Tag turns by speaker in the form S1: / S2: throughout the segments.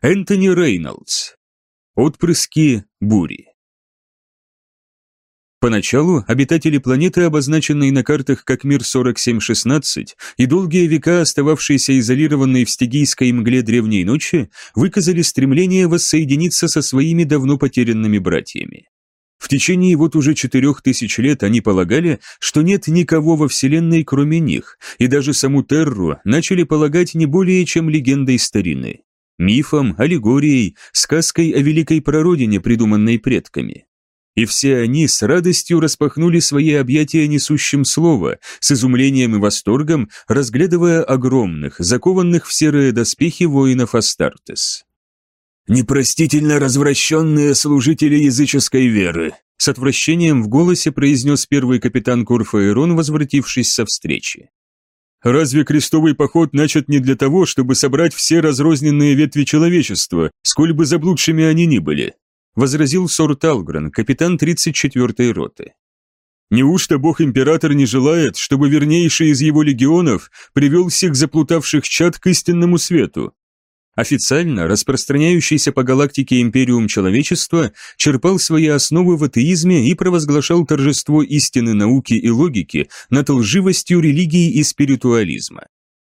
S1: Энтони Рейнольдс. Отпрыски бури. Поначалу обитатели планеты, обозначенной на картах как мир 4716 и долгие века остававшиеся изолированной в стигийской мгле древней ночи, выказали стремление воссоединиться со своими давно потерянными братьями. В течение вот уже четырех тысяч лет они полагали, что нет никого во Вселенной, кроме них, и даже саму Терру начали полагать не более чем легендой старины. Мифом, аллегорией, сказкой о великой прародине, придуманной предками и все они с радостью распахнули свои объятия несущим слово, с изумлением и восторгом, разглядывая огромных, закованных в серые доспехи воинов Астартес. «Непростительно развращенные служители языческой веры», с отвращением в голосе произнес первый капитан Курфаэрон, возвратившись со встречи. «Разве крестовый поход начат не для того, чтобы собрать все разрозненные ветви человечества, сколь бы заблудшими они ни были?» возразил Сор Талгрен, капитан 34-й роты. Неужто бог-император не желает, чтобы вернейший из его легионов привел всех заплутавших чад к истинному свету? Официально распространяющийся по галактике империум человечества черпал свои основы в атеизме и провозглашал торжество истины науки и логики над лживостью религии и спиритуализма.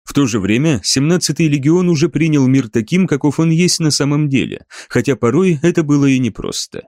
S1: В то же время 17-й легион уже принял мир таким, каков он есть на самом деле, хотя порой это было и непросто.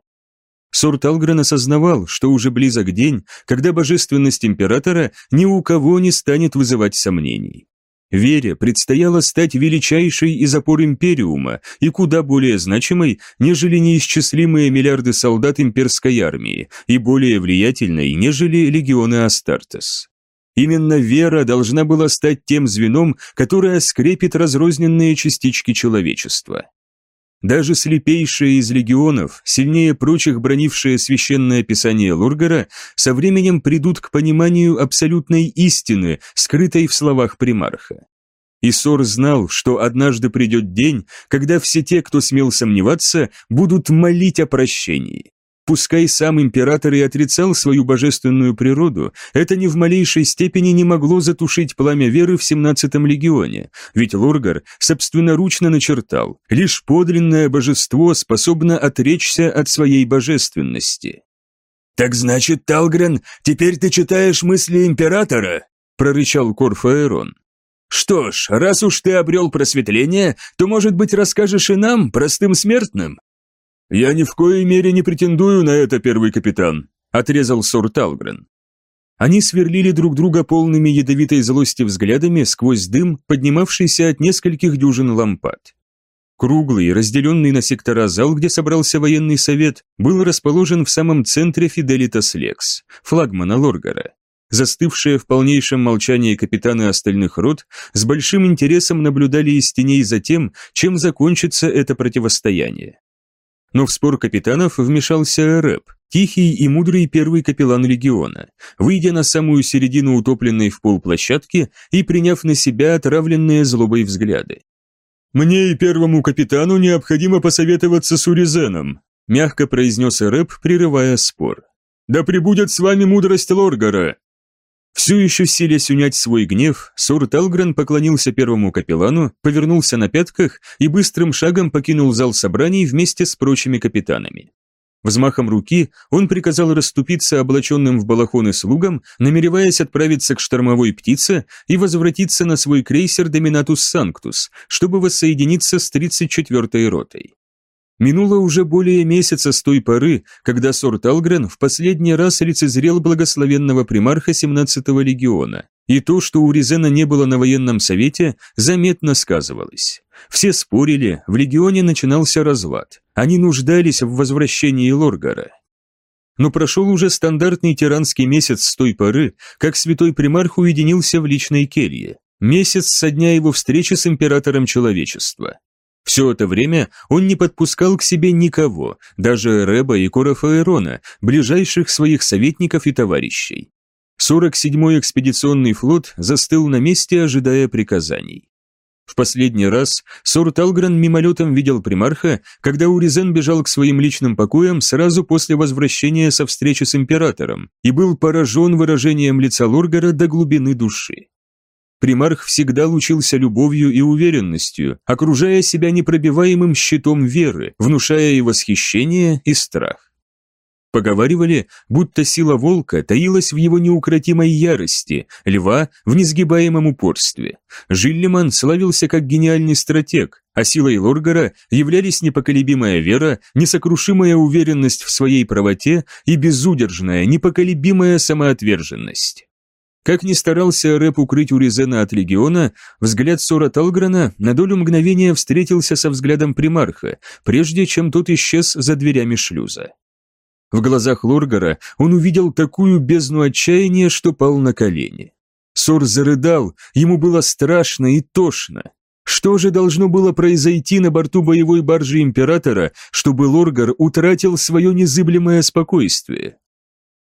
S1: Сорт Алгрен осознавал, что уже близок день, когда божественность императора ни у кого не станет вызывать сомнений. Вере предстояло стать величайшей из опор Империума и куда более значимой, нежели неисчислимые миллиарды солдат имперской армии, и более влиятельной, нежели легионы Астартес. Именно вера должна была стать тем звеном, которое скрепит разрозненные частички человечества. Даже слепейшие из легионов, сильнее прочих бронившие священное писание Лургара, со временем придут к пониманию абсолютной истины, скрытой в словах примарха. Исор знал, что однажды придет день, когда все те, кто смел сомневаться, будут молить о прощении. Пускай сам император и отрицал свою божественную природу, это ни в малейшей степени не могло затушить пламя веры в 17-м легионе, ведь Лоргар собственноручно начертал, лишь подлинное божество способно отречься от своей божественности. «Так значит, Талгрен, теперь ты читаешь мысли императора?» прорычал Корфаэрон. «Что ж, раз уж ты обрел просветление, то, может быть, расскажешь и нам, простым смертным?» «Я ни в коей мере не претендую на это, первый капитан», – отрезал Сор Талгрен. Они сверлили друг друга полными ядовитой злости взглядами сквозь дым, поднимавшийся от нескольких дюжин лампад. Круглый, разделенный на сектора зал, где собрался военный совет, был расположен в самом центре Фиделитас Лекс, флагмана Лоргара. Застывшие в полнейшем молчании капитаны остальных рот с большим интересом наблюдали из теней за тем, чем закончится это противостояние. Но в спор капитанов вмешался Рэп, тихий и мудрый первый капеллан легиона, выйдя на самую середину утопленной в пол площадки и приняв на себя отравленные злобой взгляды. «Мне и первому капитану необходимо посоветоваться с Уризеном», мягко произнес Рэп, прерывая спор. «Да пребудет с вами мудрость Лоргара!» Все еще силясь унять свой гнев, Сор Талгрен поклонился первому капеллану, повернулся на пятках и быстрым шагом покинул зал собраний вместе с прочими капитанами. Взмахом руки он приказал расступиться облаченным в балахоны слугам, намереваясь отправиться к штормовой птице и возвратиться на свой крейсер Доминатус Санктус, чтобы воссоединиться с 34-й ротой. Минуло уже более месяца с той поры, когда Сор Талгрен в последний раз лицезрел благословенного примарха 17-го легиона, и то, что у Ризена не было на военном совете, заметно сказывалось. Все спорили, в легионе начинался разлад, они нуждались в возвращении Лоргара. Но прошел уже стандартный тиранский месяц с той поры, как святой примарх уединился в личной келье, месяц со дня его встречи с императором человечества. Все это время он не подпускал к себе никого, даже Рэба и Кора ближайших своих советников и товарищей. 47-й экспедиционный флот застыл на месте, ожидая приказаний. В последний раз Сор Талгран мимолетом видел примарха, когда Уризен бежал к своим личным покоям сразу после возвращения со встречи с императором и был поражен выражением лица Лоргара до глубины души. Примарх всегда лучился любовью и уверенностью, окружая себя непробиваемым щитом веры, внушая и восхищение, и страх. Поговаривали, будто сила волка таилась в его неукротимой ярости, льва в несгибаемом упорстве. Жиллиман славился как гениальный стратег, а силой Лоргара являлись непоколебимая вера, несокрушимая уверенность в своей правоте и безудержная, непоколебимая самоотверженность. Как ни старался Рэп укрыть Уризена от легиона, взгляд Сора Талграна на долю мгновения встретился со взглядом примарха, прежде чем тот исчез за дверями шлюза. В глазах Лоргара он увидел такую бездну отчаяния, что пал на колени. Сор зарыдал, ему было страшно и тошно. Что же должно было произойти на борту боевой баржи Императора, чтобы Лоргар утратил свое незыблемое спокойствие?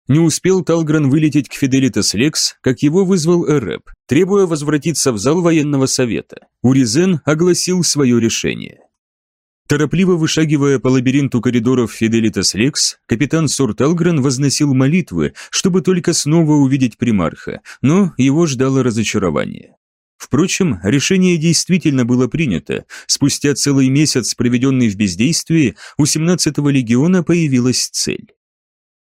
S1: Не успел Талгран вылететь к Фиделитас Лекс, как его вызвал Эреп, требуя возвратиться в зал военного совета. Уризен огласил свое решение. Торопливо вышагивая по лабиринту коридоров Фиделитас Лекс, капитан Сорт Алгрен возносил молитвы, чтобы только снова увидеть примарха, но его ждало разочарование. Впрочем, решение действительно было принято. Спустя целый месяц, проведенный в бездействии, у 17-го легиона появилась цель.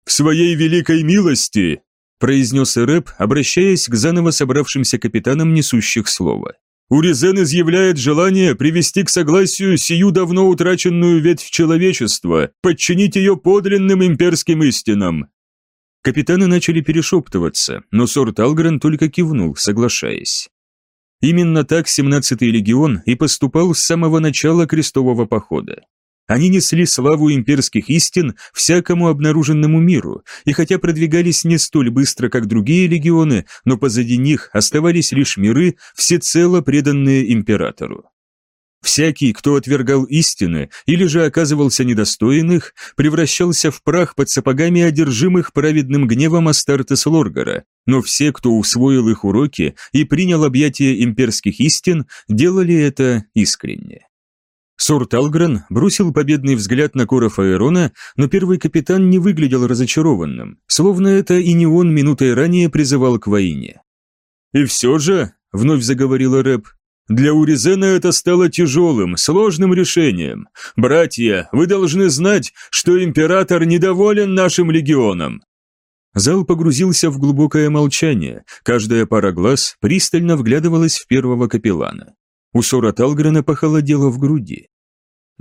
S1: «В своей великой милости!» произнес Рэп, обращаясь к заново собравшимся капитанам несущих слова. Уризен изъявляет желание привести к согласию сию давно утраченную ветвь человечества, подчинить ее подлинным имперским истинам. Капитаны начали перешептываться, но Сорт Алгрен только кивнул, соглашаясь. Именно так 17-й легион и поступал с самого начала крестового похода. Они несли славу имперских истин всякому обнаруженному миру, и хотя продвигались не столь быстро, как другие легионы, но позади них оставались лишь миры, всецело преданные императору. Всякий, кто отвергал истины или же оказывался недостоин их, превращался в прах под сапогами одержимых праведным гневом Астартес Лоргара, но все, кто усвоил их уроки и принял объятия имперских истин, делали это искренне. Сор Талгрен бросил победный взгляд на Кора Фаэрона, но первый капитан не выглядел разочарованным, словно это и не он минутой ранее призывал к войне. «И все же», — вновь заговорила Рэп, — «для Уризена это стало тяжелым, сложным решением. Братья, вы должны знать, что император недоволен нашим легионом». Зал погрузился в глубокое молчание, каждая пара глаз пристально вглядывалась в первого капеллана. У Сора Талгрена похолодело в груди.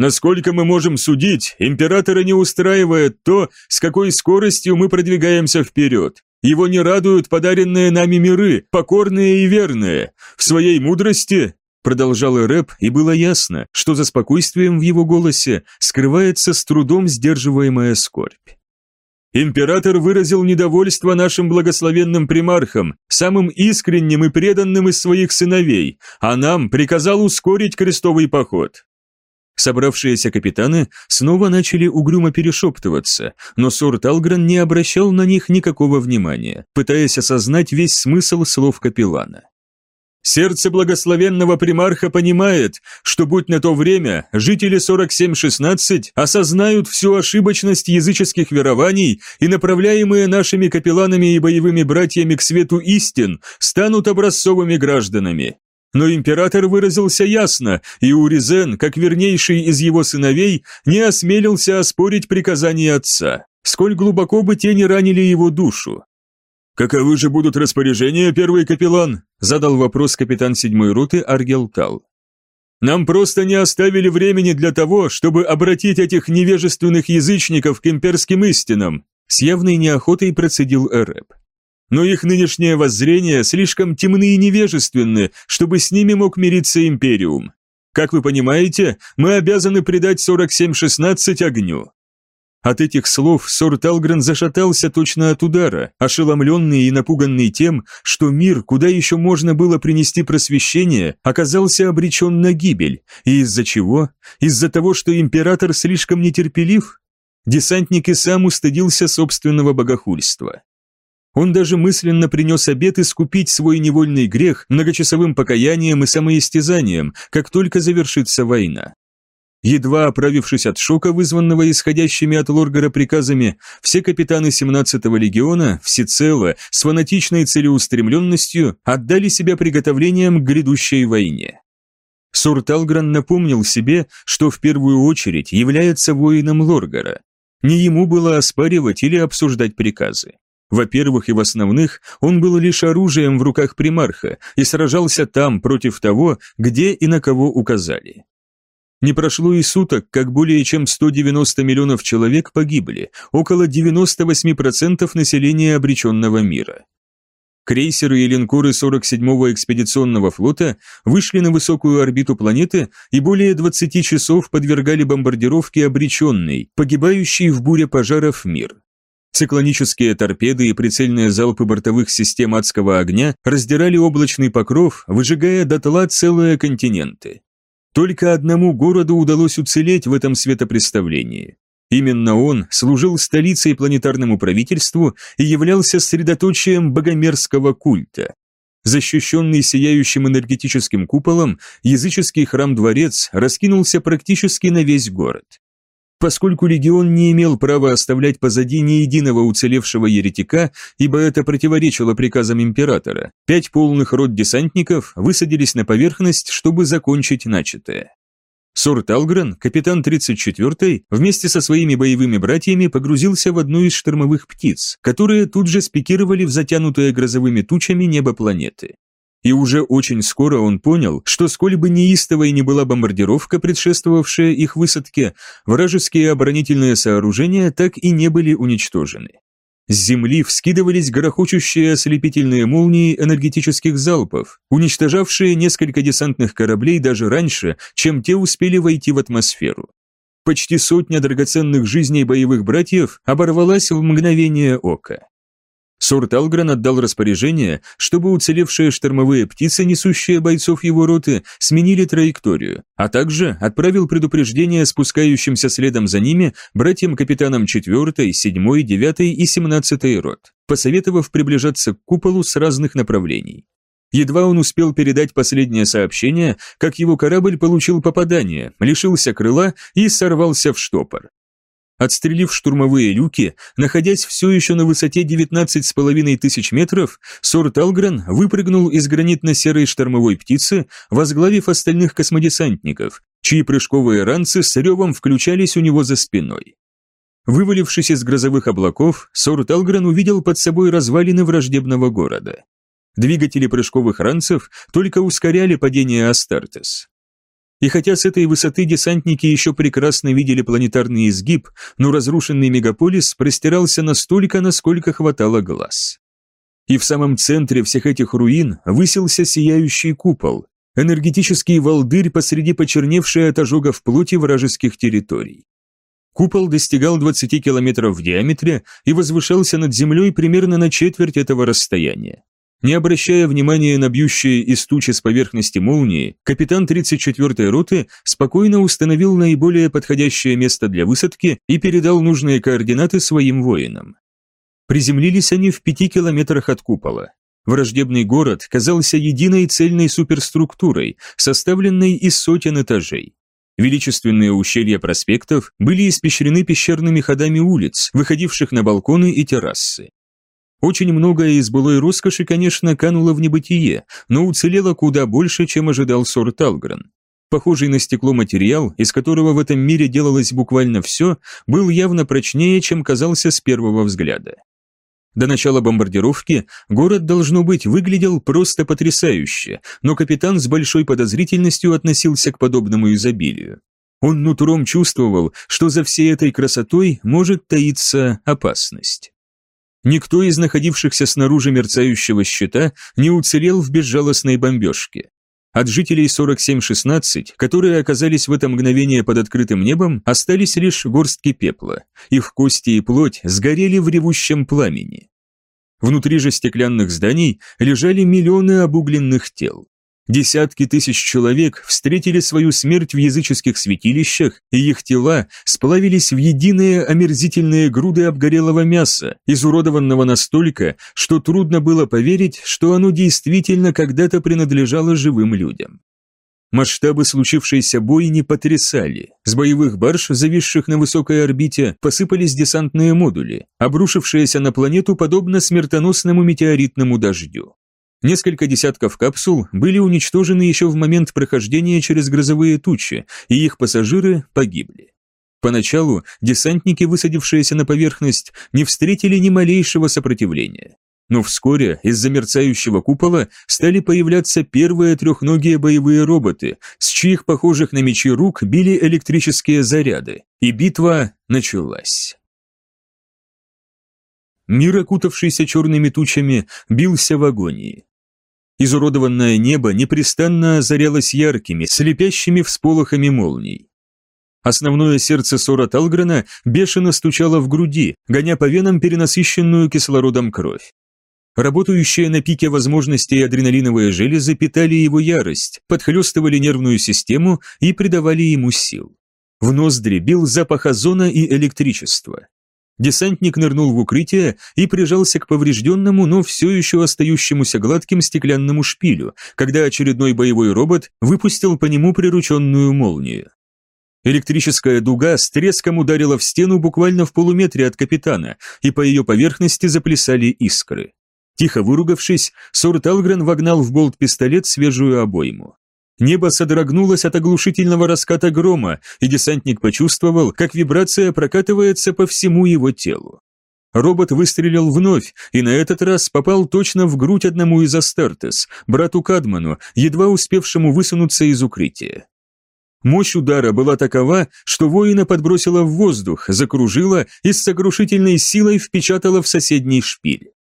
S1: Насколько мы можем судить, императора не устраивает то, с какой скоростью мы продвигаемся вперед. Его не радуют подаренные нами миры, покорные и верные. В своей мудрости, продолжал Рэп, и было ясно, что за спокойствием в его голосе скрывается с трудом сдерживаемая скорбь. Император выразил недовольство нашим благословенным примархам, самым искренним и преданным из своих сыновей, а нам приказал ускорить крестовый поход. Собравшиеся капитаны снова начали угрюмо перешептываться, но Сор Талгрен не обращал на них никакого внимания, пытаясь осознать весь смысл слов капеллана. Сердце благословенного примарха понимает, что будь на то время, жители 4716 осознают всю ошибочность языческих верований и направляемые нашими капелланами и боевыми братьями к свету истин станут образцовыми гражданами. Но император выразился ясно, и Уризен, как вернейший из его сыновей, не осмелился оспорить приказание отца, сколь глубоко бы те не ранили его душу. «Каковы же будут распоряжения, первый капеллан?» задал вопрос капитан седьмой роты Аргелтал. «Нам просто не оставили времени для того, чтобы обратить этих невежественных язычников к имперским истинам», с явной неохотой процедил Эреб но их нынешнее воззрение слишком темны и невежественны, чтобы с ними мог мириться Империум. Как вы понимаете, мы обязаны предать 4716 огню». От этих слов Сор Талгрен зашатался точно от удара, ошеломленный и напуганный тем, что мир, куда еще можно было принести просвещение, оказался обречен на гибель. И из-за чего? Из-за того, что император слишком нетерпелив? Десантник и сам устыдился собственного богохульства. Он даже мысленно принес обет искупить свой невольный грех многочасовым покаянием и самоистязанием, как только завершится война. Едва оправившись от шока, вызванного исходящими от Лоргара приказами, все капитаны 17-го легиона всецело, с фанатичной целеустремленностью, отдали себя приготовлениям к грядущей войне. Сур Талгран напомнил себе, что в первую очередь является воином Лоргара. Не ему было оспаривать или обсуждать приказы. Во-первых и в основных, он был лишь оружием в руках примарха и сражался там против того, где и на кого указали. Не прошло и суток, как более чем 190 миллионов человек погибли, около 98% населения обреченного мира. Крейсеры и линкоры 47-го экспедиционного флота вышли на высокую орбиту планеты и более 20 часов подвергали бомбардировке обреченный, погибающий в буре пожаров мир. Циклонические торпеды и прицельные залпы бортовых систем адского огня раздирали облачный покров, выжигая дотла целые континенты. Только одному городу удалось уцелеть в этом светопреставлении. Именно он служил столицей планетарному правительству и являлся средоточием богомерзкого культа. Защищенный сияющим энергетическим куполом, языческий храм-дворец раскинулся практически на весь город. Поскольку легион не имел права оставлять позади ни единого уцелевшего еретика, ибо это противоречило приказам императора, пять полных рот десантников высадились на поверхность, чтобы закончить начатое. Сор Талгрен, капитан 34-й, вместе со своими боевыми братьями погрузился в одну из штормовых птиц, которые тут же спикировали в затянутое грозовыми тучами небо планеты. И уже очень скоро он понял, что сколь бы неистовой ни была бомбардировка, предшествовавшая их высадке, вражеские оборонительные сооружения так и не были уничтожены. С земли вскидывались грохочущие ослепительные молнии энергетических залпов, уничтожавшие несколько десантных кораблей даже раньше, чем те успели войти в атмосферу. Почти сотня драгоценных жизней боевых братьев оборвалась в мгновение ока. Сор Талгран отдал распоряжение, чтобы уцелевшие штормовые птицы, несущие бойцов его роты, сменили траекторию, а также отправил предупреждение спускающимся следом за ними братьям-капитанам 4, 7, 9 и 17 рот, посоветовав приближаться к куполу с разных направлений. Едва он успел передать последнее сообщение, как его корабль получил попадание, лишился крыла и сорвался в штопор. Отстрелив штурмовые люки, находясь все еще на высоте 19,5 тысяч метров, Сор Талгрен выпрыгнул из гранитно-серой штормовой птицы, возглавив остальных космодесантников, чьи прыжковые ранцы с ревом включались у него за спиной. Вывалившись из грозовых облаков, Сор Талгрен увидел под собой развалины враждебного города. Двигатели прыжковых ранцев только ускоряли падение Астартес. И хотя с этой высоты десантники еще прекрасно видели планетарный изгиб, но разрушенный мегаполис простирался настолько, насколько хватало глаз. И в самом центре всех этих руин высился сияющий купол, энергетический волдырь посреди почерневшей от ожогов плоти вражеских территорий. Купол достигал 20 километров в диаметре и возвышался над землей примерно на четверть этого расстояния. Не обращая внимания на бьющие из тучи с поверхности молнии, капитан 34-й роты спокойно установил наиболее подходящее место для высадки и передал нужные координаты своим воинам. Приземлились они в пяти километрах от купола. Враждебный город казался единой цельной суперструктурой, составленной из сотен этажей. Величественные ущелья проспектов были испещрены пещерными ходами улиц, выходивших на балконы и террасы. Очень многое из былой роскоши, конечно, кануло в небытие, но уцелело куда больше, чем ожидал Сор Талгрен. Похожий на стекло материал, из которого в этом мире делалось буквально все, был явно прочнее, чем казался с первого взгляда. До начала бомбардировки город, должно быть, выглядел просто потрясающе, но капитан с большой подозрительностью относился к подобному изобилию. Он нутром чувствовал, что за всей этой красотой может таиться опасность. Никто из находившихся снаружи мерцающего щита не уцелел в безжалостной бомбежке. От жителей 4716, которые оказались в это мгновение под открытым небом, остались лишь горстки пепла. Их кости и плоть сгорели в ревущем пламени. Внутри же стеклянных зданий лежали миллионы обугленных тел. Десятки тысяч человек встретили свою смерть в языческих святилищах, и их тела сплавились в единые омерзительные груды обгорелого мяса, изуродованного настолько, что трудно было поверить, что оно действительно когда-то принадлежало живым людям. Масштабы случившейся бойни потрясали. С боевых барж, зависших на высокой орбите, посыпались десантные модули, обрушившиеся на планету подобно смертоносному метеоритному дождю. Несколько десятков капсул были уничтожены еще в момент прохождения через грозовые тучи, и их пассажиры погибли. Поначалу десантники, высадившиеся на поверхность, не встретили ни малейшего сопротивления. Но вскоре из-за мерцающего купола стали появляться первые трехногие боевые роботы, с чьих похожих на мечи рук били электрические заряды, и битва началась. Мир, окутавшийся черными тучами, бился в агонии. Изуродованное небо непрестанно озарялось яркими, слепящими всполохами молний. Основное сердце Сора Талгрена бешено стучало в груди, гоня по венам перенасыщенную кислородом кровь. Работающие на пике возможностей адреналиновые железы питали его ярость, подхлестывали нервную систему и придавали ему сил. В ноздри бил запах озона и электричества. Десантник нырнул в укрытие и прижался к поврежденному, но все еще остающемуся гладким стеклянному шпилю, когда очередной боевой робот выпустил по нему прирученную молнию. Электрическая дуга с треском ударила в стену буквально в полуметре от капитана, и по ее поверхности заплясали искры. Тихо выругавшись, Сор Талгрен вогнал в болт пистолет свежую обойму. Небо содрогнулось от оглушительного раската грома, и десантник почувствовал, как вибрация прокатывается по всему его телу. Робот выстрелил вновь, и на этот раз попал точно в грудь одному из Астартес, брату Кадману, едва успевшему высунуться из укрытия. Мощь удара была такова, что воина подбросила в воздух, закружила и с сокрушительной силой впечатала в соседний шпиль.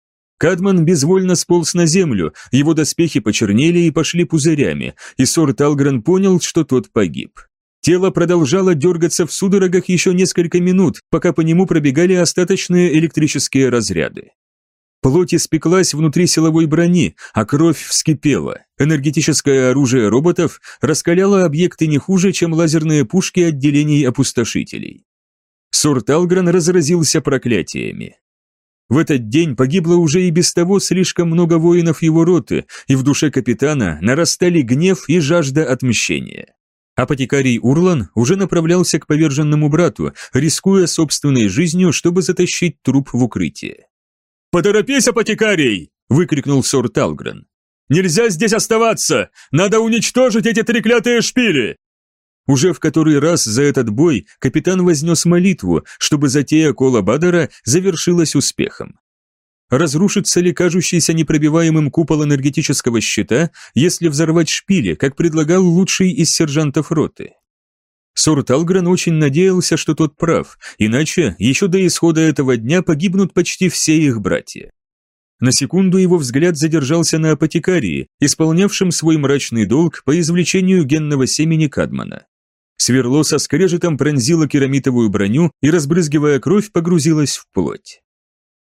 S1: Кадман безвольно сполз на землю, его доспехи почернели и пошли пузырями, и Сор Талгрен понял, что тот погиб. Тело продолжало дергаться в судорогах еще несколько минут, пока по нему пробегали остаточные электрические разряды. Плоть испеклась внутри силовой брони, а кровь вскипела. Энергетическое оружие роботов раскаляло объекты не хуже, чем лазерные пушки отделений опустошителей. Сор Талгрен разразился проклятиями. В этот день погибло уже и без того слишком много воинов его роты, и в душе капитана нарастали гнев и жажда отмщения. Апотекарий Урлан уже направлялся к поверженному брату, рискуя собственной жизнью, чтобы затащить труп в укрытие. «Поторопись, апотекарий!» – выкрикнул сор Талгрен. «Нельзя здесь оставаться! Надо уничтожить эти треклятые шпили! Уже в который раз за этот бой капитан вознес молитву, чтобы затея Кола Бадера завершилась успехом. Разрушится ли кажущийся непробиваемым купол энергетического щита, если взорвать шпили, как предлагал лучший из сержантов роты? Сор Талгрен очень надеялся, что тот прав, иначе еще до исхода этого дня погибнут почти все их братья. На секунду его взгляд задержался на апотекарии, исполнявшем свой мрачный долг по извлечению генного семени Кадмана. Сверло со скрежетом пронзило керамитовую броню и, разбрызгивая кровь, погрузилось в плоть.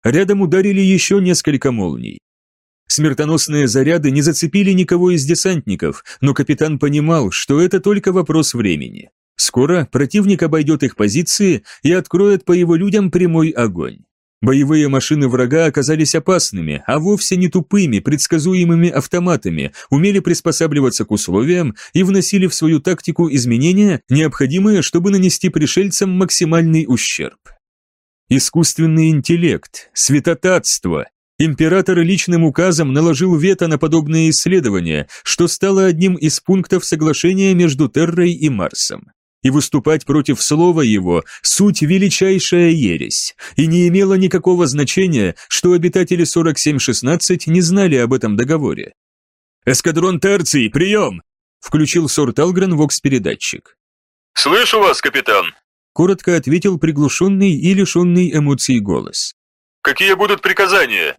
S1: Рядом ударили еще несколько молний. Смертоносные заряды не зацепили никого из десантников, но капитан понимал, что это только вопрос времени. Скоро противник обойдет их позиции и откроет по его людям прямой огонь. Боевые машины врага оказались опасными, а вовсе не тупыми, предсказуемыми автоматами, умели приспосабливаться к условиям и вносили в свою тактику изменения, необходимые, чтобы нанести пришельцам максимальный ущерб. Искусственный интеллект, святотатство. Император личным указом наложил вето на подобные исследования, что стало одним из пунктов соглашения между Террой и Марсом и выступать против слова его – суть величайшая ересь, и не имело никакого значения, что обитатели 4716 не знали об этом договоре. «Эскадрон Терций, прием!» – включил Сор Талгрен вокс-передатчик.
S2: «Слышу вас, капитан!»
S1: – коротко ответил приглушенный и лишенный эмоций голос.
S2: «Какие будут приказания?»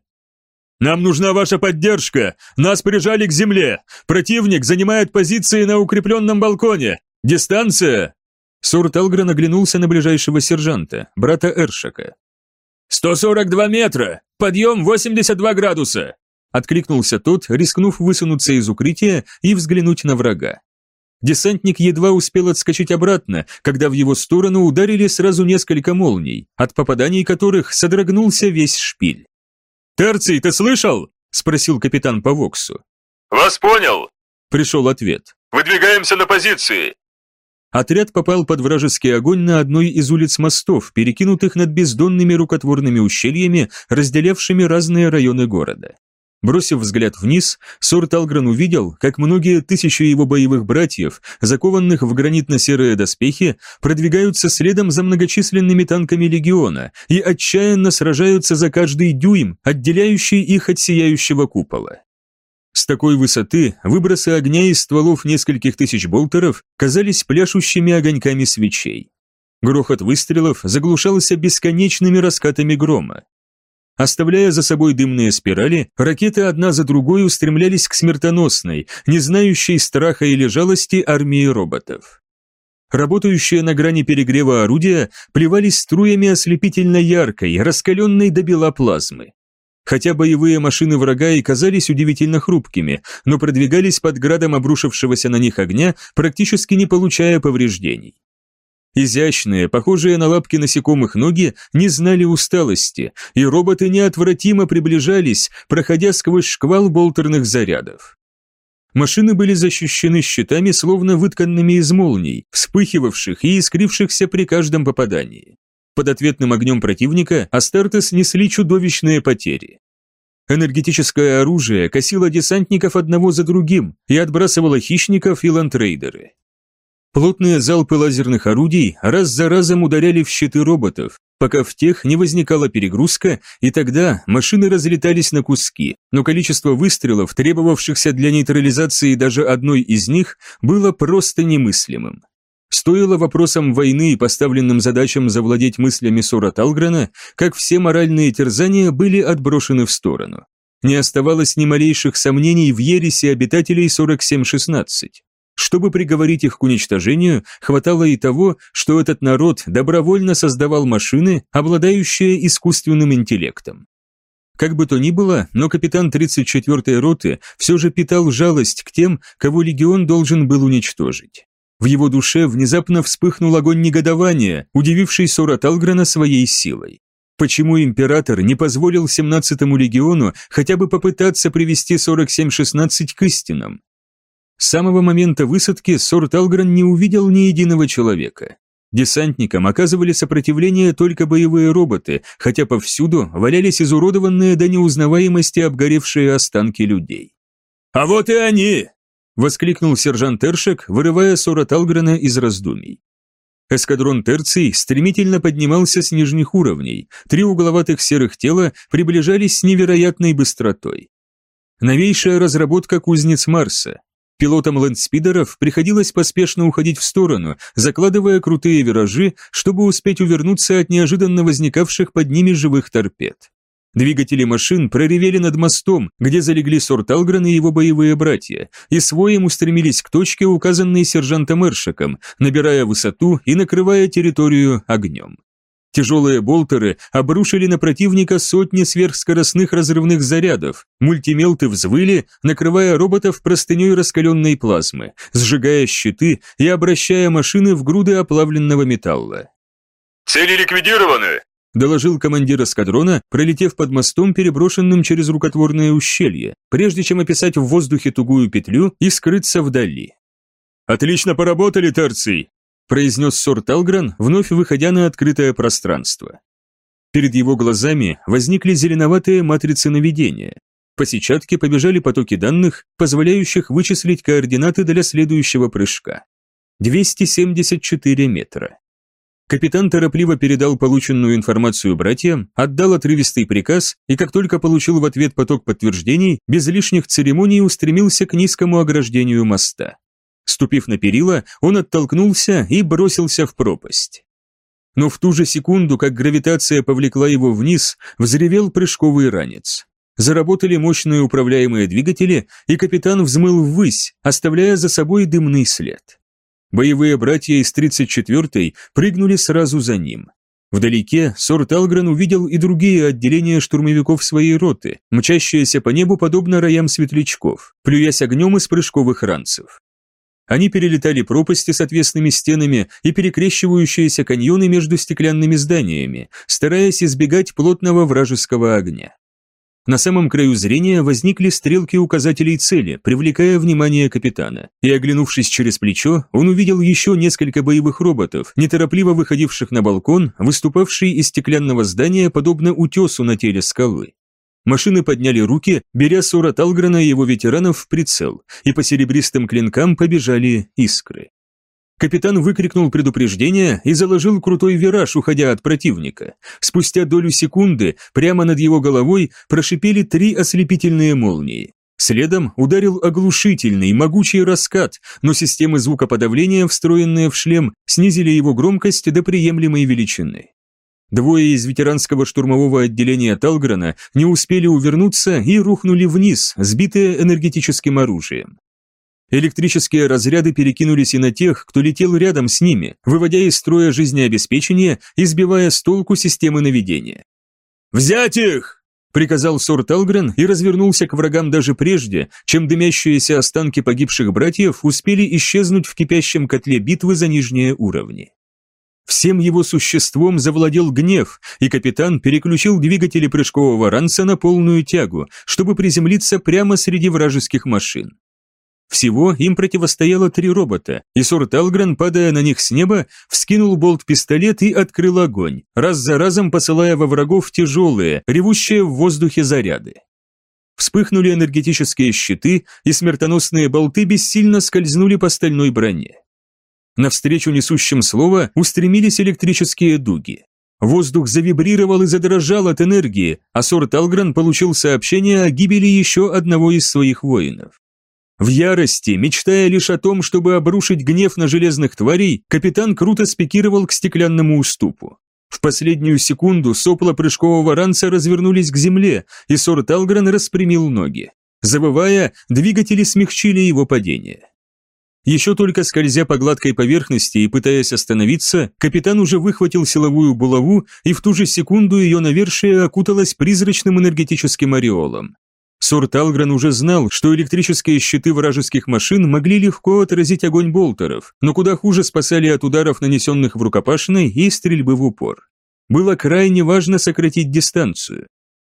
S1: «Нам нужна ваша поддержка! Нас прижали к земле! Противник занимает позиции на укрепленном балконе! «Дистанция!» Сур Телгрен оглянулся на ближайшего сержанта, брата Эршака. «142 метра! Подъем 82 градуса!» Откликнулся тот, рискнув высунуться из укрытия и взглянуть на врага. Десантник едва успел отскочить обратно, когда в его сторону ударили сразу несколько молний, от попаданий которых содрогнулся весь шпиль. «Терций, ты слышал?» – спросил капитан по Воксу.
S2: «Вас понял!»
S1: – пришел ответ.
S2: Выдвигаемся на позиции!»
S1: Отряд попал под вражеский огонь на одной из улиц мостов, перекинутых над бездонными рукотворными ущельями, разделявшими разные районы города. Бросив взгляд вниз, Сор Талгран увидел, как многие тысячи его боевых братьев, закованных в гранитно-серые доспехи, продвигаются следом за многочисленными танками легиона и отчаянно сражаются за каждый дюйм, отделяющий их от сияющего купола. С такой высоты выбросы огня из стволов нескольких тысяч болтеров казались пляшущими огоньками свечей. Грохот выстрелов заглушался бесконечными раскатами грома. Оставляя за собой дымные спирали, ракеты одна за другой устремлялись к смертоносной, не знающей страха или жалости армии роботов. Работающие на грани перегрева орудия плевались струями ослепительно яркой, раскаленной до бела плазмы. Хотя боевые машины врага и казались удивительно хрупкими, но продвигались под градом обрушившегося на них огня, практически не получая повреждений. Изящные, похожие на лапки насекомых ноги, не знали усталости, и роботы неотвратимо приближались, проходя сквозь шквал болтерных зарядов. Машины были защищены щитами, словно вытканными из молний, вспыхивавших и искрившихся при каждом попадании. Под ответным огнем противника Астартес несли чудовищные потери. Энергетическое оружие косило десантников одного за другим и отбрасывало хищников и лантрейдеры. Плотные залпы лазерных орудий раз за разом ударяли в щиты роботов, пока в тех не возникала перегрузка, и тогда машины разлетались на куски, но количество выстрелов, требовавшихся для нейтрализации даже одной из них, было просто немыслимым. Стоило вопросам войны и поставленным задачам завладеть мыслями Сора Талгрена, как все моральные терзания были отброшены в сторону. Не оставалось ни малейших сомнений в ереси обитателей 4716. Чтобы приговорить их к уничтожению, хватало и того, что этот народ добровольно создавал машины, обладающие искусственным интеллектом. Как бы то ни было, но капитан 34-й роты все же питал жалость к тем, кого легион должен был уничтожить. В его душе внезапно вспыхнул огонь негодования, удививший Сора Талгрена своей силой. Почему император не позволил 17-му легиону хотя бы попытаться привести 47-16 к истинам? С самого момента высадки Сорт Алгран не увидел ни единого человека. Десантникам оказывали сопротивление только боевые роботы, хотя повсюду валялись изуродованные до неузнаваемости обгоревшие останки людей. «А вот и они!» – воскликнул сержант Тершек, вырывая Сора Талгрена из раздумий. Эскадрон Терций стремительно поднимался с нижних уровней, три угловатых серых тела приближались с невероятной быстротой. Новейшая разработка кузнец Марса, Пилотам лэндспидеров приходилось поспешно уходить в сторону, закладывая крутые виражи, чтобы успеть увернуться от неожиданно возникавших под ними живых торпед. Двигатели машин проревели над мостом, где залегли Сорт Алгрен и его боевые братья, и своим устремились к точке, указанной сержантом Эршиком, набирая высоту и накрывая территорию огнем. Тяжелые болтеры обрушили на противника сотни сверхскоростных разрывных зарядов, мультимелты взвыли, накрывая роботов простыней раскаленной плазмы, сжигая щиты и обращая машины в груды оплавленного металла.
S2: «Цели ликвидированы!»
S1: – доложил командир эскадрона, пролетев под мостом, переброшенным через рукотворное ущелье, прежде чем описать в воздухе тугую петлю и скрыться вдали. «Отлично поработали, Терций!» произнес Сор Талгран, вновь выходя на открытое пространство. Перед его глазами возникли зеленоватые матрицы наведения. По сетчатке побежали потоки данных, позволяющих вычислить координаты для следующего прыжка. 274 метра. Капитан торопливо передал полученную информацию братьям, отдал отрывистый приказ и как только получил в ответ поток подтверждений, без лишних церемоний устремился к низкому ограждению моста. Ступив на перила, он оттолкнулся и бросился в пропасть. Но в ту же секунду, как гравитация повлекла его вниз, взревел прыжковый ранец. Заработали мощные управляемые двигатели, и капитан взмыл ввысь, оставляя за собой дымный след. Боевые братья из 34-й прыгнули сразу за ним. Вдалеке Сорт Алгрен увидел и другие отделения штурмовиков своей роты, мчащиеся по небу подобно роям светлячков, плюясь огнем из прыжковых ранцев. Они перелетали пропасти с отвесными стенами и перекрещивающиеся каньоны между стеклянными зданиями, стараясь избегать плотного вражеского огня. На самом краю зрения возникли стрелки указателей цели, привлекая внимание капитана. И оглянувшись через плечо, он увидел еще несколько боевых роботов, неторопливо выходивших на балкон, выступавший из стеклянного здания, подобно утесу на теле скалы. Машины подняли руки, беря Сора Талгрена и его ветеранов в прицел, и по серебристым клинкам побежали искры. Капитан выкрикнул предупреждение и заложил крутой вираж, уходя от противника. Спустя долю секунды прямо над его головой прошипели три ослепительные молнии. Следом ударил оглушительный, могучий раскат, но системы звукоподавления, встроенные в шлем, снизили его громкость до приемлемой величины. Двое из ветеранского штурмового отделения Талграна не успели увернуться и рухнули вниз, сбитые энергетическим оружием. Электрические разряды перекинулись и на тех, кто летел рядом с ними, выводя из строя жизнеобеспечения и сбивая с толку системы наведения. «Взять их!» – приказал Сор Талгрен и развернулся к врагам даже прежде, чем дымящиеся останки погибших братьев успели исчезнуть в кипящем котле битвы за нижние уровни. Всем его существом завладел гнев, и капитан переключил двигатели прыжкового ранца на полную тягу, чтобы приземлиться прямо среди вражеских машин. Всего им противостояло три робота, и Сор Талгрен, падая на них с неба, вскинул болт-пистолет и открыл огонь, раз за разом посылая во врагов тяжелые, ревущие в воздухе заряды. Вспыхнули энергетические щиты, и смертоносные болты бессильно скользнули по стальной броне. Навстречу несущим слово устремились электрические дуги. Воздух завибрировал и задрожал от энергии, а Сор Талгрен получил сообщение о гибели еще одного из своих воинов. В ярости, мечтая лишь о том, чтобы обрушить гнев на железных тварей, капитан круто спикировал к стеклянному уступу. В последнюю секунду сопла прыжкового ранца развернулись к земле, и Сор Талгрен распрямил ноги. Забывая, двигатели смягчили его падение. Еще только скользя по гладкой поверхности и пытаясь остановиться, капитан уже выхватил силовую булаву, и в ту же секунду ее навершие окуталось призрачным энергетическим ореолом. Сор Талгрен уже знал, что электрические щиты вражеских машин могли легко отразить огонь болтеров, но куда хуже спасали от ударов, нанесенных в рукопашной и стрельбы в упор. Было крайне важно сократить дистанцию.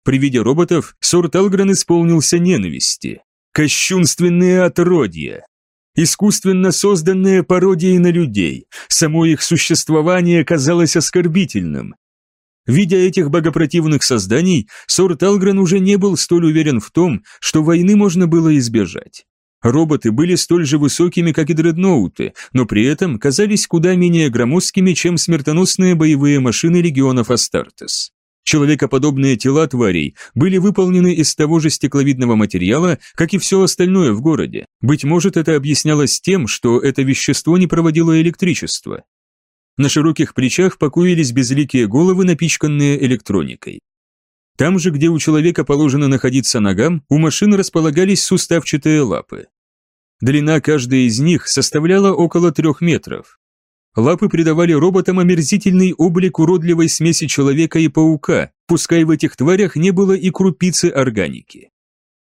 S1: При виде роботов Сор Талгрен исполнился ненависти. Кощунственные отродья, искусственно созданные пародии на людей. Само их существование казалось оскорбительным, Видя этих богопротивных созданий, Сор Талгрен уже не был столь уверен в том, что войны можно было избежать. Роботы были столь же высокими, как и дредноуты, но при этом казались куда менее громоздкими, чем смертоносные боевые машины легионов Астартес. Человекоподобные тела тварей были выполнены из того же стекловидного материала, как и все остальное в городе. Быть может, это объяснялось тем, что это вещество не проводило электричество. На широких плечах покоились безликие головы, напичканные электроникой. Там же, где у человека положено находиться ногам, у машин располагались суставчатые лапы. Длина каждой из них составляла около трех метров. Лапы придавали роботам омерзительный облик уродливой смеси человека и паука, пускай в этих тварях не было и крупицы органики.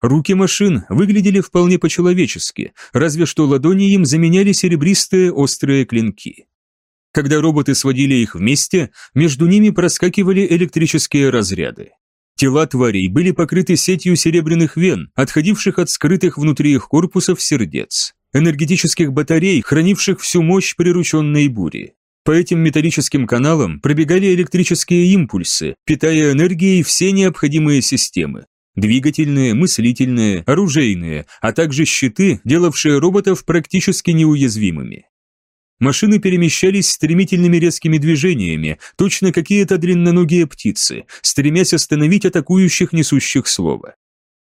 S1: Руки машин выглядели вполне по-человечески, разве что ладони им заменяли серебристые острые клинки. Когда роботы сводили их вместе, между ними проскакивали электрические разряды. Тела тварей были покрыты сетью серебряных вен, отходивших от скрытых внутри их корпусов сердец, энергетических батарей, хранивших всю мощь прирученной бури. По этим металлическим каналам пробегали электрические импульсы, питая энергией все необходимые системы. Двигательные, мыслительные, оружейные, а также щиты, делавшие роботов практически неуязвимыми. Машины перемещались стремительными резкими движениями, точно какие-то длинноногие птицы, стремясь остановить атакующих несущих слова.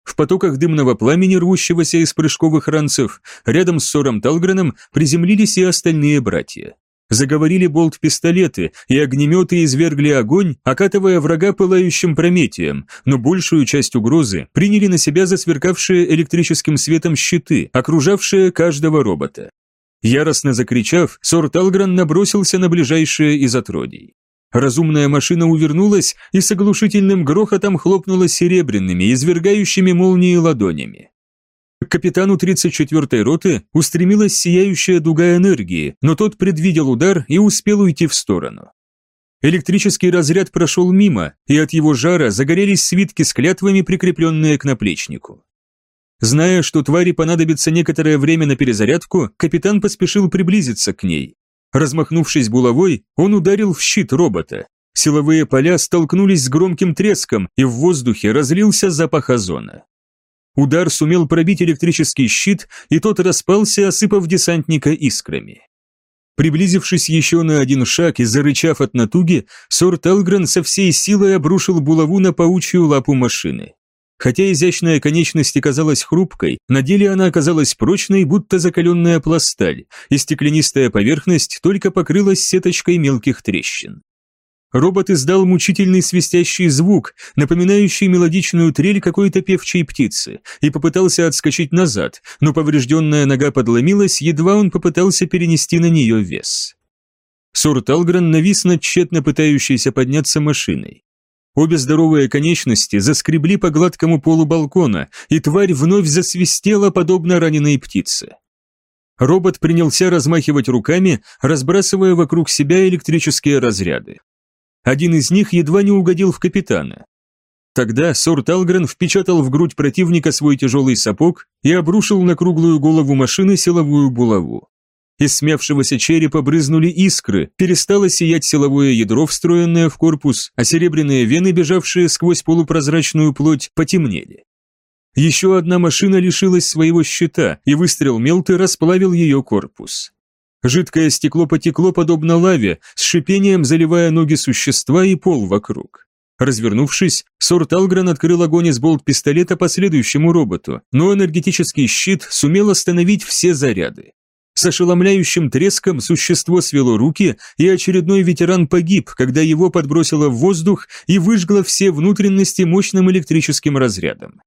S1: В потоках дымного пламени, рвущегося из прыжковых ранцев, рядом с Сором Талгреном приземлились и остальные братья. Заговорили болт-пистолеты, и огнеметы извергли огонь, окатывая врага пылающим прометием, но большую часть угрозы приняли на себя засверкавшие электрическим светом щиты, окружавшие каждого робота. Яростно закричав, Сор Талгран набросился на ближайшее из отродий. Разумная машина увернулась и с оглушительным грохотом хлопнула серебряными, извергающими молнии ладонями. К капитану 34-й роты устремилась сияющая дуга энергии, но тот предвидел удар и успел уйти в сторону. Электрический разряд прошел мимо, и от его жара загорелись свитки с клятвами, прикрепленные к наплечнику. Зная, что твари понадобится некоторое время на перезарядку, капитан поспешил приблизиться к ней. Размахнувшись булавой, он ударил в щит робота. Силовые поля столкнулись с громким треском, и в воздухе разлился запах озона. Удар сумел пробить электрический щит, и тот распался, осыпав десантника искрами. Приблизившись еще на один шаг и зарычав от натуги, Сор Талгрен со всей силой обрушил булаву на паучью лапу машины. Хотя изящная конечность и казалась хрупкой, на деле она оказалась прочной, будто закаленная пласталь, и стеклянистая поверхность только покрылась сеточкой мелких трещин. Робот издал мучительный свистящий звук, напоминающий мелодичную трель какой-то певчей птицы, и попытался отскочить назад, но поврежденная нога подломилась, едва он попытался перенести на нее вес. Сор Талгран навис над тщетно пытающейся подняться машиной. Обе здоровые конечности заскребли по гладкому полу балкона, и тварь вновь засвистела, подобно раненой птице. Робот принялся размахивать руками, разбрасывая вокруг себя электрические разряды. Один из них едва не угодил в капитана. Тогда Сор Талгрен впечатал в грудь противника свой тяжелый сапог и обрушил на круглую голову машины силовую булаву. Из смявшегося черепа брызнули искры, перестало сиять силовое ядро, встроенное в корпус, а серебряные вены, бежавшие сквозь полупрозрачную плоть, потемнели. Еще одна машина лишилась своего щита, и выстрел Мелты расплавил ее корпус. Жидкое стекло потекло подобно лаве, с шипением заливая ноги существа и пол вокруг. Развернувшись, Сорт Алгрен открыл огонь из болт-пистолета по следующему роботу, но энергетический щит сумел остановить все заряды. С ошеломляющим треском существо свело руки, и очередной ветеран погиб, когда его подбросило в воздух и выжгло все внутренности мощным электрическим разрядом.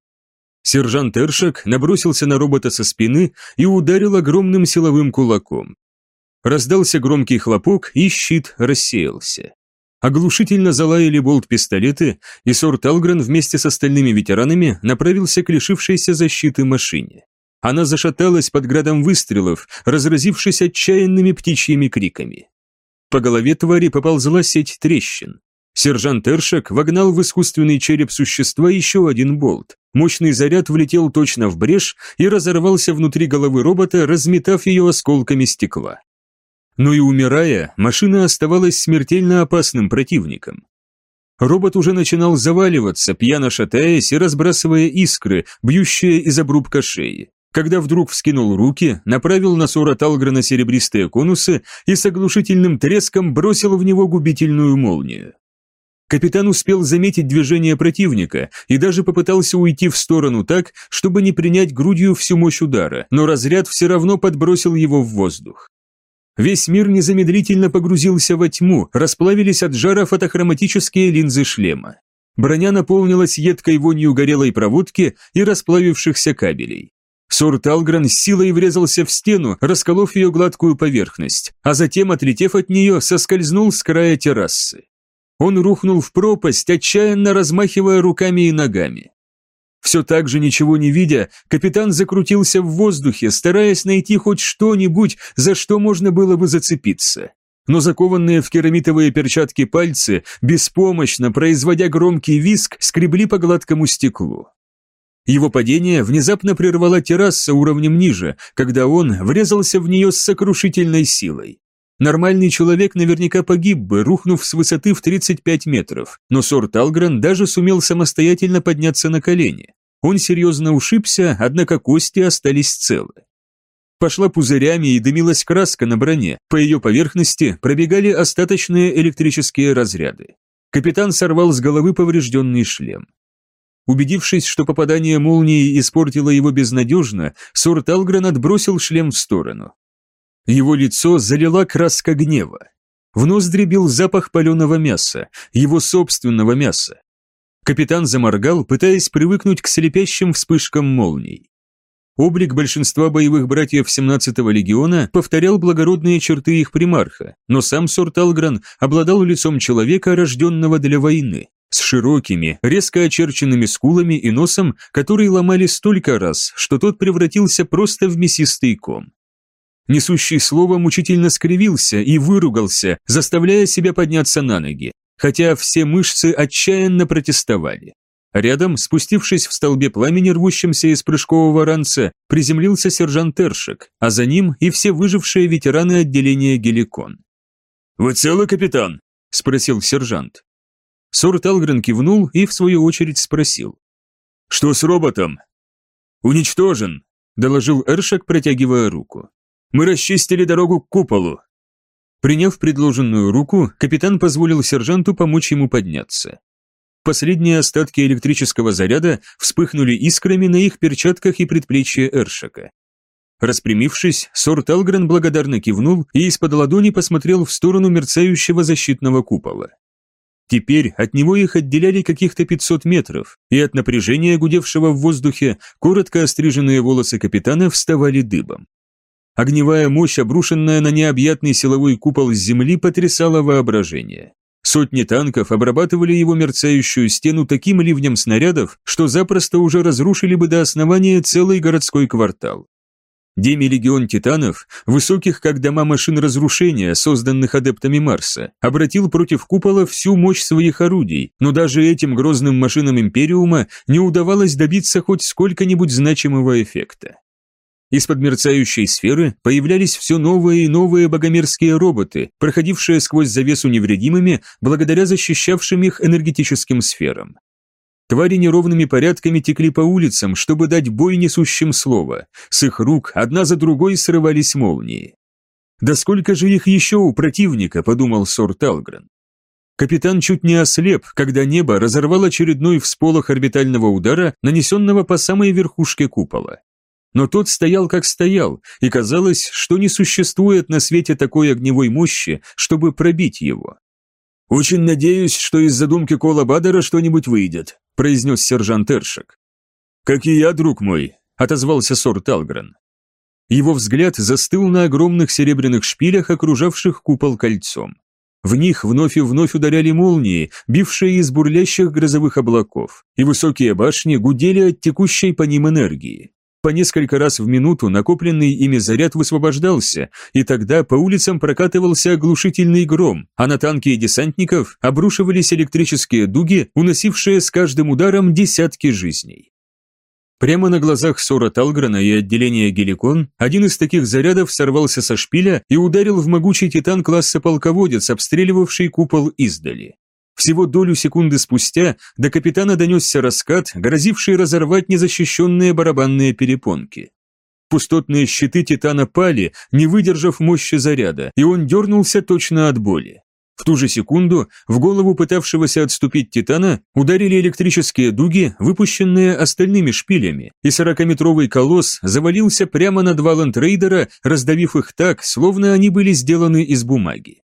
S1: Сержант Эршак набросился на робота со спины и ударил огромным силовым кулаком. Раздался громкий хлопок, и щит рассеялся. Оглушительно залаяли болт-пистолеты, и Сор Талгрен вместе с остальными ветеранами направился к лишившейся защиты машине. Она зашаталась под градом выстрелов, разразившись отчаянными птичьими криками. По голове твари поползла сеть трещин. Сержант Эршак вогнал в искусственный череп существа еще один болт. Мощный заряд влетел точно в брешь и разорвался внутри головы робота, разметав ее осколками стекла. Но и умирая, машина оставалась смертельно опасным противником. Робот уже начинал заваливаться, пьяно шатаясь и разбрасывая искры, бьющие из обрубка шеи когда вдруг вскинул руки, направил на Сора Талгрена серебристые конусы и с оглушительным треском бросил в него губительную молнию. Капитан успел заметить движение противника и даже попытался уйти в сторону так, чтобы не принять грудью всю мощь удара, но разряд все равно подбросил его в воздух. Весь мир незамедлительно погрузился во тьму, расплавились от жара фотохроматические линзы шлема. Броня наполнилась едкой вонью горелой проводки и расплавившихся кабелей. Сор Талгрен силой врезался в стену, расколов ее гладкую поверхность, а затем, отлетев от нее, соскользнул с края террасы. Он рухнул в пропасть, отчаянно размахивая руками и ногами. Все так же ничего не видя, капитан закрутился в воздухе, стараясь найти хоть что-нибудь, за что можно было бы зацепиться. Но закованные в керамитовые перчатки пальцы, беспомощно, производя громкий виск, скребли по гладкому стеклу. Его падение внезапно прервала терраса уровнем ниже, когда он врезался в нее с сокрушительной силой. Нормальный человек наверняка погиб бы, рухнув с высоты в 35 метров, но Сор Талгран даже сумел самостоятельно подняться на колени. Он серьезно ушибся, однако кости остались целы. Пошла пузырями и дымилась краска на броне, по ее поверхности пробегали остаточные электрические разряды. Капитан сорвал с головы поврежденный шлем. Убедившись, что попадание молнии испортило его безнадежно, Сор Талгрен отбросил шлем в сторону. Его лицо залила краска гнева. В ноздри бил запах паленого мяса, его собственного мяса. Капитан заморгал, пытаясь привыкнуть к слепящим вспышкам молний. Облик большинства боевых братьев 17-го легиона повторял благородные черты их примарха, но сам Сор Талгран обладал лицом человека, рожденного для войны с широкими, резко очерченными скулами и носом, который ломали столько раз, что тот превратился просто в мясистый ком. Несущий слово мучительно скривился и выругался, заставляя себя подняться на ноги, хотя все мышцы отчаянно протестовали. Рядом, спустившись в столбе пламени, рвущемся из прыжкового ранца, приземлился сержант Тершек, а за ним и все выжившие ветераны отделения Геликон.
S2: «Вы целы, капитан?»
S1: – спросил сержант. Сорт Алгрен кивнул и, в свою очередь, спросил.
S2: «Что с роботом?»
S1: «Уничтожен», – доложил Эршак, протягивая руку. «Мы расчистили дорогу к куполу». Приняв предложенную руку, капитан позволил сержанту помочь ему подняться. Последние остатки электрического заряда вспыхнули искрами на их перчатках и предплечье Эршака. Распрямившись, Сорт Алгрен благодарно кивнул и из-под ладони посмотрел в сторону мерцающего защитного купола. Теперь от него их отделяли каких-то 500 метров, и от напряжения, гудевшего в воздухе, коротко остриженные волосы капитана вставали дыбом. Огневая мощь, обрушенная на необъятный силовой купол с земли, потрясала воображение. Сотни танков обрабатывали его мерцающую стену таким ливнем снарядов, что запросто уже разрушили бы до основания целый городской квартал. Демилегион титанов, высоких как дома машин разрушения, созданных адептами Марса, обратил против купола всю мощь своих орудий, но даже этим грозным машинам Империума не удавалось добиться хоть сколько-нибудь значимого эффекта. Из-под мерцающей сферы появлялись все новые и новые богомерзкие роботы, проходившие сквозь завесу невредимыми благодаря защищавшим их энергетическим сферам. Твари неровными порядками текли по улицам, чтобы дать бой несущим слово. С их рук одна за другой срывались молнии. «Да сколько же их еще у противника?» – подумал Сор Талгрен. Капитан чуть не ослеп, когда небо разорвало очередной всполох орбитального удара, нанесенного по самой верхушке купола но тот стоял как стоял, и казалось, что не существует на свете такой огневой мощи, чтобы пробить его. «Очень надеюсь, что из задумки Кола Бадера что-нибудь выйдет», произнес сержант Эршек. «Как и я, друг мой», отозвался Сор Талгрен. Его взгляд застыл на огромных серебряных шпилях, окружавших купол кольцом. В них вновь и вновь ударяли молнии, бившие из бурлящих грозовых облаков, и высокие башни гудели от текущей по ним энергии. По несколько раз в минуту накопленный ими заряд высвобождался, и тогда по улицам прокатывался оглушительный гром, а на танки и десантников обрушивались электрические дуги, уносившие с каждым ударом десятки жизней. Прямо на глазах Сора Талграна и отделения Геликон один из таких зарядов сорвался со шпиля и ударил в могучий титан класса полководец, обстреливавший купол издали. Всего долю секунды спустя до капитана донесся раскат, грозивший разорвать незащищенные барабанные перепонки. Пустотные щиты Титана пали, не выдержав мощи заряда, и он дернулся точно от боли. В ту же секунду в голову пытавшегося отступить Титана ударили электрические дуги, выпущенные остальными шпилями, и сорокаметровый колосс завалился прямо над валом трейдера, раздавив их так, словно они были сделаны из бумаги.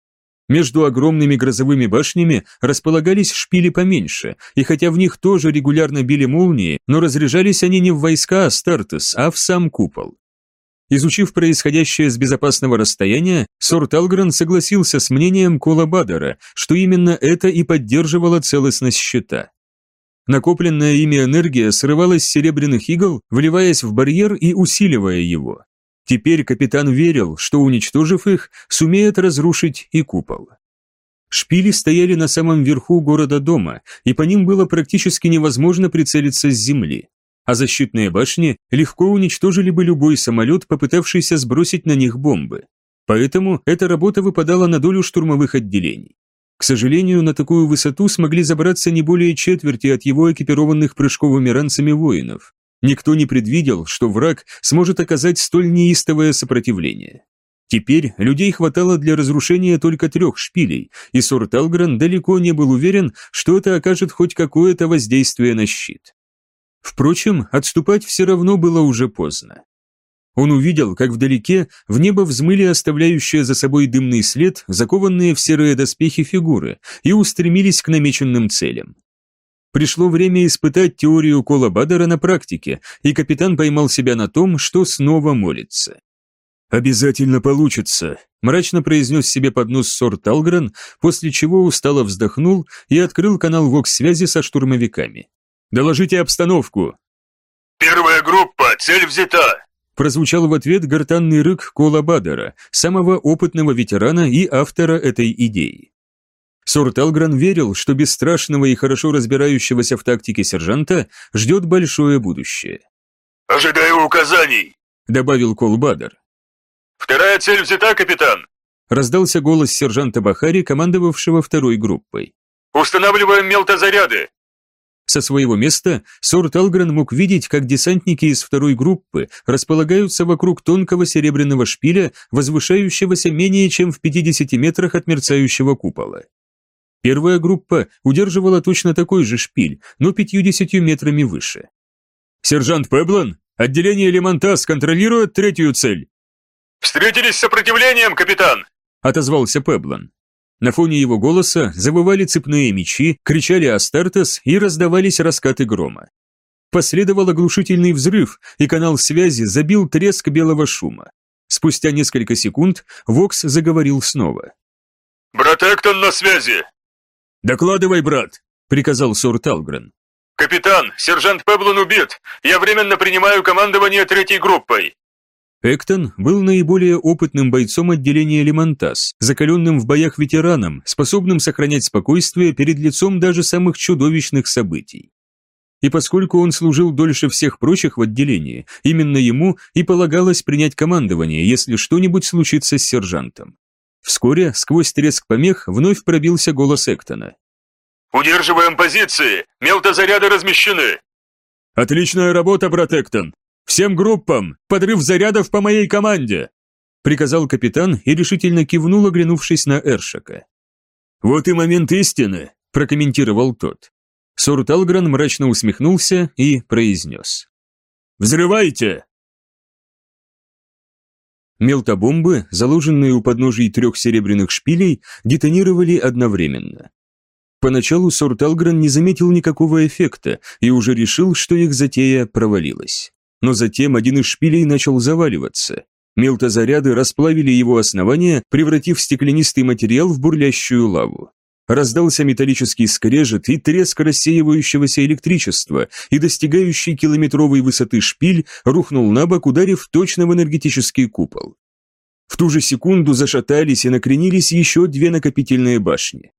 S1: Между огромными грозовыми башнями располагались шпили поменьше, и хотя в них тоже регулярно били молнии, но разряжались они не в войска Астартес, а в сам купол. Изучив происходящее с безопасного расстояния, Сор Талгран согласился с мнением Кола Бадера, что именно это и поддерживало целостность щита. Накопленная ими энергия срывалась с серебряных игл, вливаясь в барьер и усиливая его. Теперь капитан верил, что, уничтожив их, сумеет разрушить и купол. Шпили стояли на самом верху города-дома, и по ним было практически невозможно прицелиться с земли. А защитные башни легко уничтожили бы любой самолет, попытавшийся сбросить на них бомбы. Поэтому эта работа выпадала на долю штурмовых отделений. К сожалению, на такую высоту смогли забраться не более четверти от его экипированных прыжковыми ранцами воинов, Никто не предвидел, что враг сможет оказать столь неистовое сопротивление. Теперь людей хватало для разрушения только трех шпилей, и Сор Талгран далеко не был уверен, что это окажет хоть какое-то воздействие на щит. Впрочем, отступать все равно было уже поздно. Он увидел, как вдалеке в небо взмыли оставляющие за собой дымный след, закованные в серые доспехи фигуры, и устремились к намеченным целям. Пришло время испытать теорию Кола Бадера на практике, и капитан поймал себя на том, что снова молится. «Обязательно получится», – мрачно произнес себе под нос Сор Талгрен, после чего устало вздохнул и открыл канал ВОКС-связи со штурмовиками. «Доложите обстановку».
S2: «Первая группа, цель взята», –
S1: Прозвучал в ответ гортанный рык Кола Бадера, самого опытного ветерана и автора этой идеи. Сор Талгран верил, что бесстрашного и хорошо разбирающегося в тактике сержанта ждет большое будущее.
S2: «Ожидаю указаний», —
S1: добавил Кол Бадер.
S2: «Вторая цель взята, капитан», —
S1: раздался голос сержанта Бахари, командовавшего второй группой.
S2: «Устанавливаем мелтозаряды.
S1: Со своего места Сор Талгрен мог видеть, как десантники из второй группы располагаются вокруг тонкого серебряного шпиля, возвышающегося менее чем в 50 метрах от мерцающего купола. Первая группа удерживала точно такой же шпиль, но 50 метрами выше.
S2: «Сержант Пеблан, отделение Лемонтас контролирует третью цель». «Встретились с сопротивлением, капитан!»
S1: – отозвался Пеблан. На фоне его голоса завывали цепные мечи, кричали Астартес и раздавались раскаты грома. Последовал оглушительный взрыв, и канал связи забил треск белого шума. Спустя несколько секунд Вокс заговорил снова.
S2: «Брат Эктон на связи!»
S1: «Докладывай, брат!» — приказал Сор Талгрен.
S2: «Капитан, сержант Пеблон убит! Я временно принимаю командование третьей группой!»
S1: Эктон был наиболее опытным бойцом отделения Лемонтас, закаленным в боях ветераном, способным сохранять спокойствие перед лицом даже самых чудовищных событий. И поскольку он служил дольше всех прочих в отделении, именно ему и полагалось принять командование, если что-нибудь случится с сержантом. Вскоре, сквозь треск помех, вновь пробился голос Эктона.
S2: «Удерживаем позиции! Мелтозаряды размещены!»
S1: «Отличная работа, брат Эктон! Всем группам! Подрыв зарядов по моей команде!» приказал капитан и решительно кивнул, оглянувшись на Эршака. «Вот и момент истины», – прокомментировал тот. Сор Талгран мрачно усмехнулся и произнес. «Взрывайте!» Мелтобомбы, заложенные у подножий трех серебряных шпилей, детонировали одновременно. Поначалу Сор Талгран не заметил никакого эффекта и уже решил, что их затея провалилась. Но затем один из шпилей начал заваливаться. Мелтозаряды расплавили его основание, превратив стеклянистый материал в бурлящую лаву. Раздался металлический скрежет и треск рассеивающегося электричества, и достигающий километровой высоты шпиль рухнул на бок, ударив точно в энергетический купол. В ту же секунду зашатались и накренились еще две накопительные башни.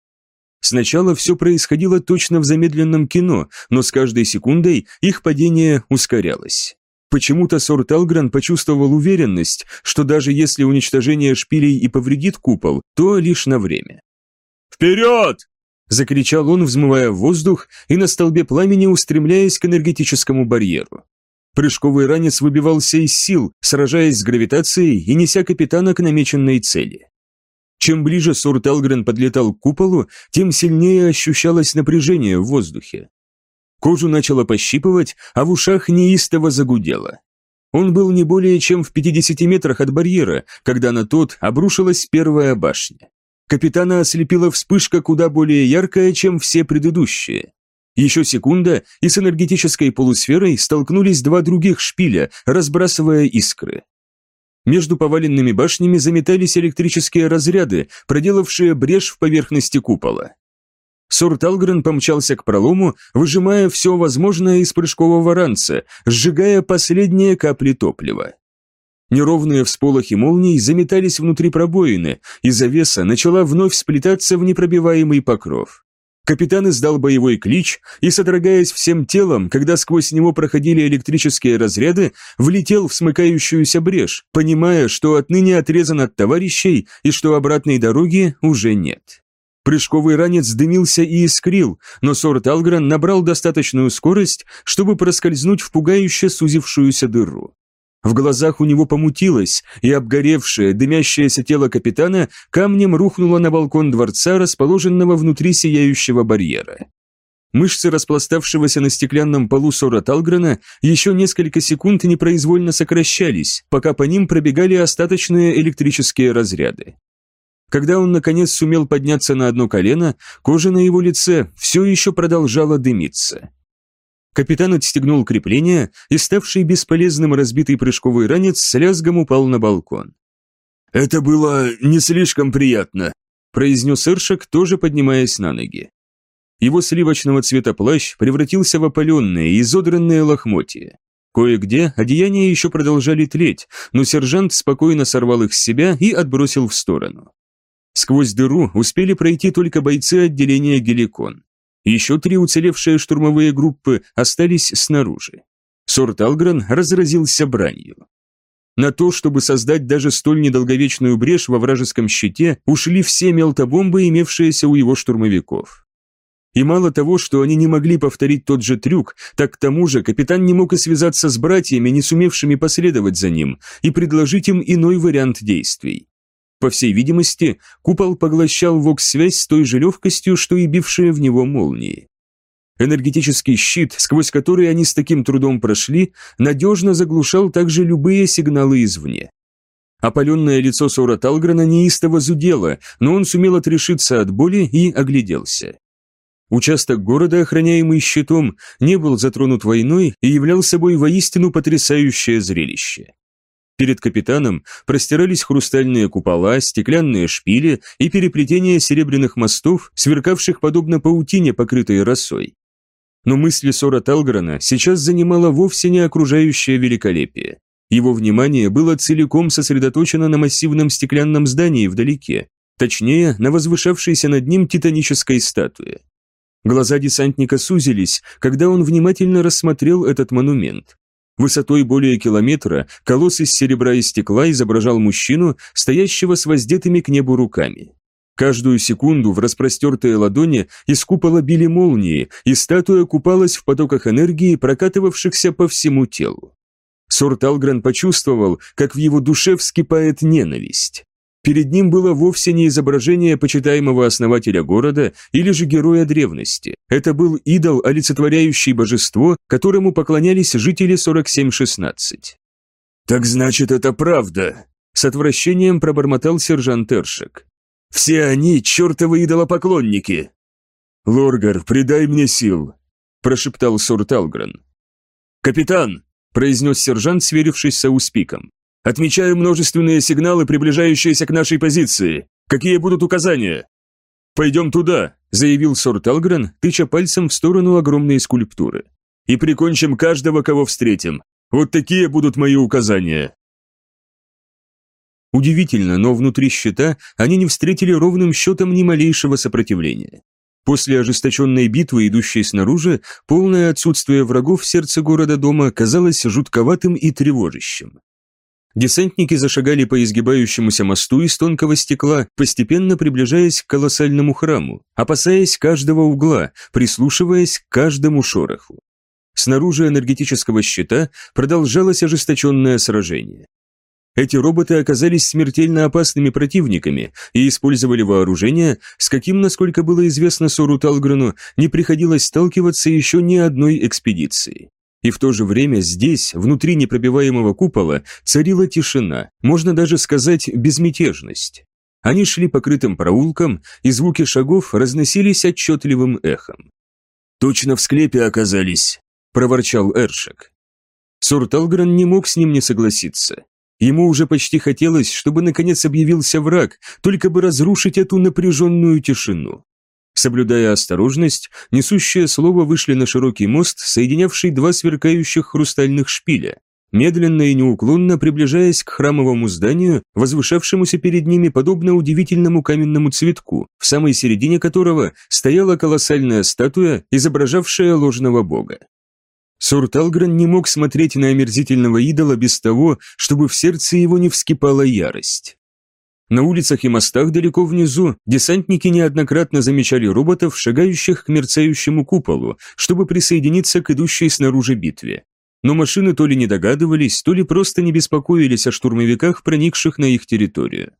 S1: Сначала все происходило точно в замедленном кино, но с каждой секундой их падение ускорялось. Почему-то Сор Талгран почувствовал уверенность, что даже если уничтожение шпилей и повредит купол, то лишь на время.
S2: «Вперед!»
S1: – закричал он, взмывая в воздух и на столбе пламени устремляясь к энергетическому барьеру. Прыжковый ранец выбивался из сил, сражаясь с гравитацией и неся капитана к намеченной цели. Чем ближе Сор Талгрен подлетал к куполу, тем сильнее ощущалось напряжение в воздухе. Кожу начало пощипывать, а в ушах неистово загудело. Он был не более чем в 50 метрах от барьера, когда на тот обрушилась первая башня. Капитана ослепила вспышка куда более яркая, чем все предыдущие. Еще секунда, и с энергетической полусферой столкнулись два других шпиля, разбрасывая искры. Между поваленными башнями заметались электрические разряды, проделавшие брешь в поверхности купола. Сор Талгрен помчался к пролому, выжимая все возможное из прыжкового ранца, сжигая последние капли топлива. Неровные всполохи молний заметались внутри пробоины, и завеса начала вновь сплетаться в непробиваемый покров. Капитан издал боевой клич и, содрогаясь всем телом, когда сквозь него проходили электрические разряды, влетел в смыкающуюся брешь, понимая, что отныне отрезан от товарищей и что обратной дороги уже нет. Прыжковый ранец дымился и искрил, но Сорт Алгран набрал достаточную скорость, чтобы проскользнуть в пугающе сузившуюся дыру. В глазах у него помутилось, и обгоревшее, дымящееся тело капитана камнем рухнуло на балкон дворца, расположенного внутри сияющего барьера. Мышцы распластавшегося на стеклянном полу Сора Талгрена еще несколько секунд непроизвольно сокращались, пока по ним пробегали остаточные электрические разряды. Когда он, наконец, сумел подняться на одно колено, кожа на его лице все еще продолжала дымиться. Капитан отстегнул крепление, и ставший бесполезным разбитый прыжковый ранец с лязгом упал на балкон.
S2: «Это было не слишком приятно», – произнес Иршак, тоже поднимаясь на ноги.
S1: Его сливочного цвета плащ превратился в опаленные, изодранные лохмотья. Кое-где одеяния еще продолжали тлеть, но сержант спокойно сорвал их с себя и отбросил в сторону. Сквозь дыру успели пройти только бойцы отделения «Геликон». Еще три уцелевшие штурмовые группы остались снаружи. Сорт Алгрен разразился бранью. На то, чтобы создать даже столь недолговечную брешь во вражеском щите, ушли все мелтобомбы, имевшиеся у его штурмовиков. И мало того, что они не могли повторить тот же трюк, так к тому же капитан не мог и связаться с братьями, не сумевшими последовать за ним, и предложить им иной вариант действий. По всей видимости, купол поглощал вокс-связь с той же легкостью, что и бившие в него молнии. Энергетический щит, сквозь который они с таким трудом прошли, надежно заглушал также любые сигналы извне. Опаленное лицо Сора Талгрена неистово зудело, но он сумел отрешиться от боли и огляделся. Участок города, охраняемый щитом, не был затронут войной и являл собой воистину потрясающее зрелище. Перед капитаном простирались хрустальные купола, стеклянные шпили и переплетения серебряных мостов, сверкавших подобно паутине, покрытой росой. Но мысли Сора Талграна сейчас занимало вовсе не окружающее великолепие. Его внимание было целиком сосредоточено на массивном стеклянном здании вдалеке, точнее, на возвышавшейся над ним титанической статуе. Глаза десантника сузились, когда он внимательно рассмотрел этот монумент. Высотой более километра колосс из серебра и стекла изображал мужчину, стоящего с воздетыми к небу руками. Каждую секунду в распростертые ладони из купола били молнии, и статуя купалась в потоках энергии, прокатывавшихся по всему телу. Сорт Алгрен почувствовал, как в его душе вскипает ненависть. Перед ним было вовсе не изображение почитаемого основателя города или же героя древности. Это был идол, олицетворяющий божество, которому поклонялись жители 4716.
S2: «Так значит, это правда», — с отвращением пробормотал сержант Эршек. Все они чертовы идолопоклонники!» «Лоргар, придай мне сил!» – прошептал Сор Талгрен. «Капитан!» – произнес сержант, сверившись с ауспиком. «Отмечаю множественные сигналы, приближающиеся к нашей позиции. Какие будут указания?» «Пойдем туда», – заявил Сор Талгрен, тыча пальцем в сторону огромной скульптуры. «И прикончим каждого, кого встретим. Вот такие будут мои указания».
S1: Удивительно, но внутри щита они не встретили ровным счетом ни малейшего сопротивления. После ожесточенной битвы, идущей снаружи, полное отсутствие врагов в сердце города-дома казалось жутковатым и тревожащим. Десантники зашагали по изгибающемуся мосту из тонкого стекла, постепенно приближаясь к колоссальному храму, опасаясь каждого угла, прислушиваясь к каждому шороху. Снаружи энергетического щита продолжалось ожесточенное сражение. Эти роботы оказались смертельно опасными противниками и использовали вооружение, с каким, насколько было известно Сору Талгрену, не приходилось сталкиваться еще ни одной экспедиции. И в то же время здесь, внутри непробиваемого купола, царила тишина, можно даже сказать безмятежность. Они шли покрытым проулком, и звуки шагов разносились отчетливым эхом.
S2: «Точно в склепе оказались», – проворчал Эршек.
S1: Сурталгрен не мог с ним не согласиться. Ему уже почти хотелось, чтобы наконец объявился враг, только бы разрушить эту напряженную тишину. Соблюдая осторожность, несущие слово вышли на широкий мост, соединявший два сверкающих хрустальных шпиля, медленно и неуклонно приближаясь к храмовому зданию, возвышавшемуся перед ними подобно удивительному каменному цветку, в самой середине которого стояла колоссальная статуя, изображавшая ложного бога. Сурталгрен не мог смотреть на омерзительного идола без того, чтобы в сердце его не вскипала ярость. На улицах и мостах далеко внизу десантники неоднократно замечали роботов, шагающих к мерцающему куполу, чтобы присоединиться к идущей снаружи битве. Но машины то ли не догадывались, то ли просто не беспокоились о штурмовиках, проникших на их территорию.